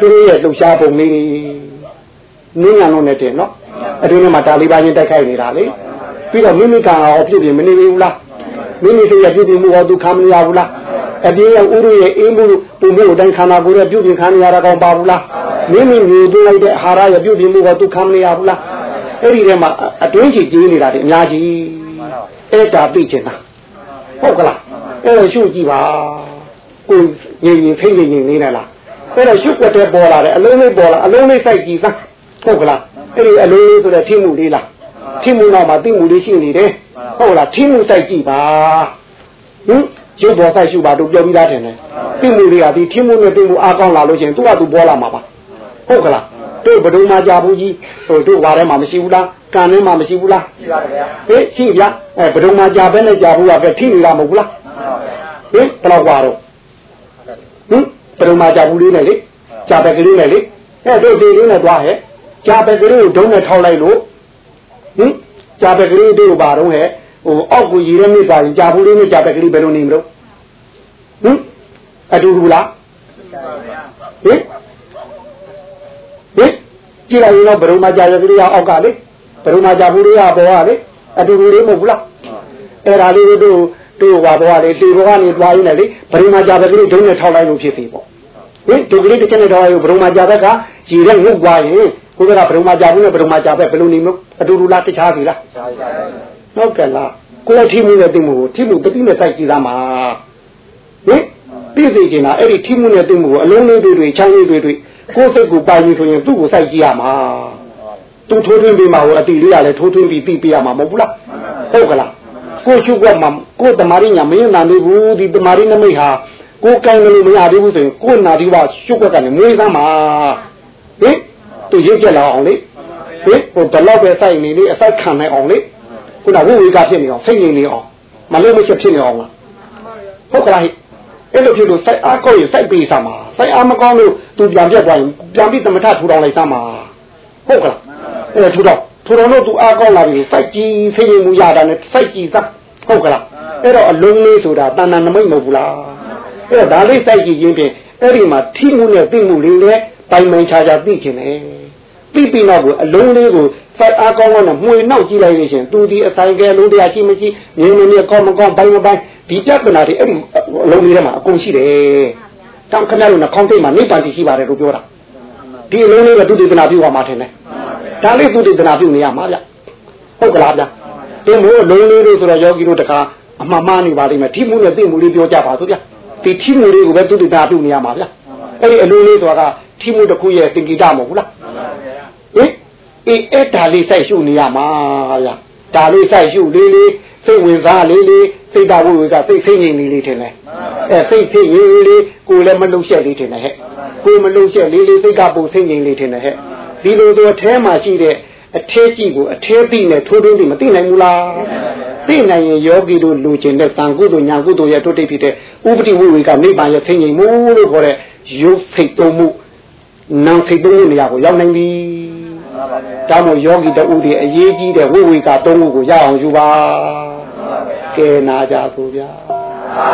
သူတို့ရဲ့လှုပ်ရှားပုံလေးတွေနင်းညာလုံးနဲ့တင်နော်အတွင်းထဲမှာဒါလေးပါးချင်းတိုက်ခိုက်နေတာလေပြီးတော့မိမိကံရောဖြစ်ပြီးမနေဘူးလားမိမိစိတ်ရဲ့ဖြစ်ပြီးမှုဟောသူခံမရဘူးလား အပြင်းရဲ့ဥရိရဲ့အေးမှုပုံမှုအတိုင်းခန္ဓာကိုယ်ရဲ့ပြုပြင်ခံရတာကောင်းပါဘူးလားမိမိမြည်သွင်းလိုက်တဲ့အာဟာရရဲ့ပြုပြင်မှုဟောသူခံမရဘူးလားအဲ့ဒီထဲမှာအတွင်းကြီးကြီးနေတာဒီအများကြီးအဲ့ဒါသိချင်တာဟုတ်ကလားအဲ့တော့ရှုကြည့်ပါကိုငြိမ်ငြိမ်ဖိတ်ငြိမ်ငြိမ်နေလားအဲ့တော့ရှုွက်တဲ့ပေါ်လာတယ်အလုံးလေးပေါ်လာအလုံးလေးစိုက်ကြည့်စမ်းဟုတ်ကလားအဲ့ဒီအလုံးလေးဆိုတဲ့ထိမှုလေးလားထိမှုတော့မှသိမှုလေးရှိနေတယ်ဟုတ်လားထိမှုစိုက်ကြည့်ပါဟင် ရုပ်ပေါ်ဆိုင်ရှုပါတို့ပြောပြီးသားထင်တယ်ပြမှုတွေကဒီထင်းမှုနဲ့ပြမှုအားကောင်းလာလို့ရှိရင်သူ့ဟာသူပေါ်လာမှာပါဟုတ်ကလားတို့ဘဒုံမှာကြာဘူးကြီးဟိုတို့ဝါထဲမှာမရှိဘူးလားကံထဲမှာမရှိဘူးလားရှိပါဗျာဟေးရှိဗျာအဲဘဒုံမှာကြာပဲနဲ့ကြာဘူးကပဲထိနေတာမဟုတ်ဘူးလားဟေးဘယ်တော့ကွာတော့ဟင်ဘဒုံမှာကြာဘူးလေးနဲ့လေကြာပဲကလေးနဲ့လေအဲတို့ဒီလေးနဲ့သွားဟဲ့ကြာပဲကလေးကိုဒုံနဲ့ထောက်လိုက်လို့ဟင်ကြာပဲကလေးတို့ဘာတော့ဟဲ့ ဟိုအောက်ကိုရေရဲမြစ်ပါရင်ကြာဘူးလေးနဲ့ကြာပဲကလေးဘယ်လိုနေမလို့ဟင်အတူတူလားဟင်ဟင်ကြည့်လိုက်ရင်တော့ဘယ်လိုမှကြာရကလေးကအောက်ကလေဘယ်လိုမှကြာဘူးလေးကပေါ်ကလေအတူတူလေးမဟုတ်ဘူးလားအဲ့ဒါလေးတို့တို့ဟွာပေါ်ကလေဒီဘောကနေသွားရင်းနဲ့လေဘယ်လိုမှကြာပဲကလေးဒုံးနဲ့ထောက်လိုက်လို့ဖြစ်ပြီပေါ့ဟင်ဒီကလေးတစ်ချက်နဲ့ထောက်လိုက်လို့ဘယ်လိုမှကြာဘက်ကရေရဲငုတ်သွားရင်ကိုယ်ကဘယ်လိုမှကြာဘူးနဲ့ဘယ်လိုမှကြာပဲဘယ်လိုနေမလို့အတူတူလားတခြားပြီလားရှားပါဗျာဟု တ်ကဲ့လားကိုယ်ထိမှုနဲ့သိမှုကိုထိမှုတတိနဲ့စိုက်ကြည့်သားမှာဟင်ပြည့်စုံကျင်တာအဲ့ဒီထိမှုနဲ့သိမှုကိုအလုံးလေးတွေတွေချမ်းလေးတွေတွေကိုယ်စိတ်ကိုပိုင်ပြီးဆိုရင်သူ့ကိုစိုက်ကြည့်ရမှာသူထိုးထွင်းပြီးမှာကိုအတိလေးရလဲထိုးထွင်းပြီးပြီးပြရမှာမဟုတ်ဘူးလားဟုတ်ကလားကိုရှုွက်မှာကိုတမာရီညာမင်းနာနေဘူးဒီတမာရီနမိတ်ဟာကိုကိုင်းလို့မရသေးဘူးဆိုရင်ကိုနာဒီဝရှုွက်ကနေမွေးသမ်းမှာဟင်သူရစ်ကြလာအောင်လေဟင်ဟိုဘလောက်ပဲစိုက်နေလေအစိုက်ခံနိုင်အောင်လေ ခုနဝိဝေကဖြစ်နေအောင်စိတ်ငြိမ်နေအောင်မလို့မချက်ဖြစ်နေအောင်လားဟုတ်ကလားဟိအဲ့လိုဖြစ်လို့စိုက်အားကောက်ရင်စိုက်ပေးစမ်းပါစိုက်အားမကောင်းလို့သူပြန်ပြတ်သွားရင်ပြန်ပြီးသမထထူထောင်လိုက်စမ်းပါဟုတ်ကလားအဲ့ထူထောင်ထူထောင်လို့သူအားကောင်းလာပြီစိုက်ကြည့်စိတ်ငြိမ်မှုရတာနဲ့စိုက်ကြည့်စမ်းဟုတ်ကလားအဲ့တော့အလုံးလေးဆိုတာတဏ္ဍာနမိတ်မဟုတ်ဘူးလားအဲ့တော့ဒါလေးစိုက်ကြည့်ခြင်းဖြင့်အဲ့ဒီမှာထိမှုနဲ့သိမှုလေးလည်းပိုင်ပိုင်ခြားခြားသိခြင်းနဲ့ ပြပြနောက်ကိုအလုံးလေးကိုစိုက်အားကောင်းကောင်းနဲ့မှွေနောက်ကြည့်လိုက်လို့ရှင်သူဒီအဆိုင်ကဲလုံးတရားရှိမရှိမြင်းမြင်းနဲ့ကောင်းမကောင်းဘိုင်းမဘိုင်းဒီပြဿနာတွေအဲ့ဒီအလုံးလေးထဲမှာအကုန်ရှိတယ်။တောင်ခဏလို့နှခေါင်းထိတ်မှာနိဗ္ဗာန်ရှိပါတယ်လို့ပြောတာ။ဒီအလုံးလေးကသူတေသနာပြုပါမှာထင်တယ်။ဒါလေးသူတေသနာပြုနေရမှာဗျ။ဟုတ်ကလားဗျ။ဒီမို့အလုံးလေးတွေဆိုတော့ယောဂီတို့တခါအမှန်မှန်နေပါလိမ့်မယ်။ထိမှုနဲ့သိမှုလေးပြောကြပါစို့ဗျ။ဒီထိမှုလေးကိုပဲသူတေသနာပြုနေရမှာဗျ။အဲ့ဒီအလုံးလေးဆိုတာကထိမှုတစ်ခုရဲ့သင်္ကိတမဟုတ်ဘူးလား။ ဟင်အေးအဲ့ဒါလေးစိုက်ရှုနေရမှာဗျာဒါလေးစိုက်ရှုလေးလေးစိတ်ဝင်စားလေးလေးစိတ်တဝိဝေကစိတ်စိတ်ငြိမ်လေးလေးထင်တယ်အဲစိတ်စိတ်ငြိမ်လေးကိုလည်းမလုံရှက်လေးထင်တယ်ဟဲ့ကိုမလုံရှက်လေးလေးစိတ်ကပူစိတ်ငြိမ်လေးထင်တယ်ဟဲ့ဒီလိုတော့အဲမှာရှိတဲ့အထဲကြည့်ကိုအထဲသိနဲ့ထိုးထိုးသိမသိနိုင်ဘူးလားသိနိုင်ရင်ယောဂီတို့လူကျင်တဲ့တန်ကုသိုလ်ညာကုသိုလ်ရဲ့တို့တိဖြစ်တဲ့ဥပတိဝိဝေကနိဗ္ဗာန်ရဲ့သိငြိမ်မှုလို့ခေါ်တဲ့ရုပ်စိတ်သုံးမှုနာမ်စိတ်သုံးမှုနေရာကိုရောက်နိုင်ပြီ ဒါမို့ယောဂီတူတွေအရေးကြီးတဲ့ဝိဝေကသုံးခုကိုရအောင်ယူပါကဲနာကြဆိုဗျာသာ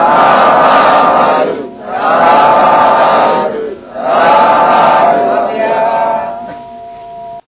သာသာ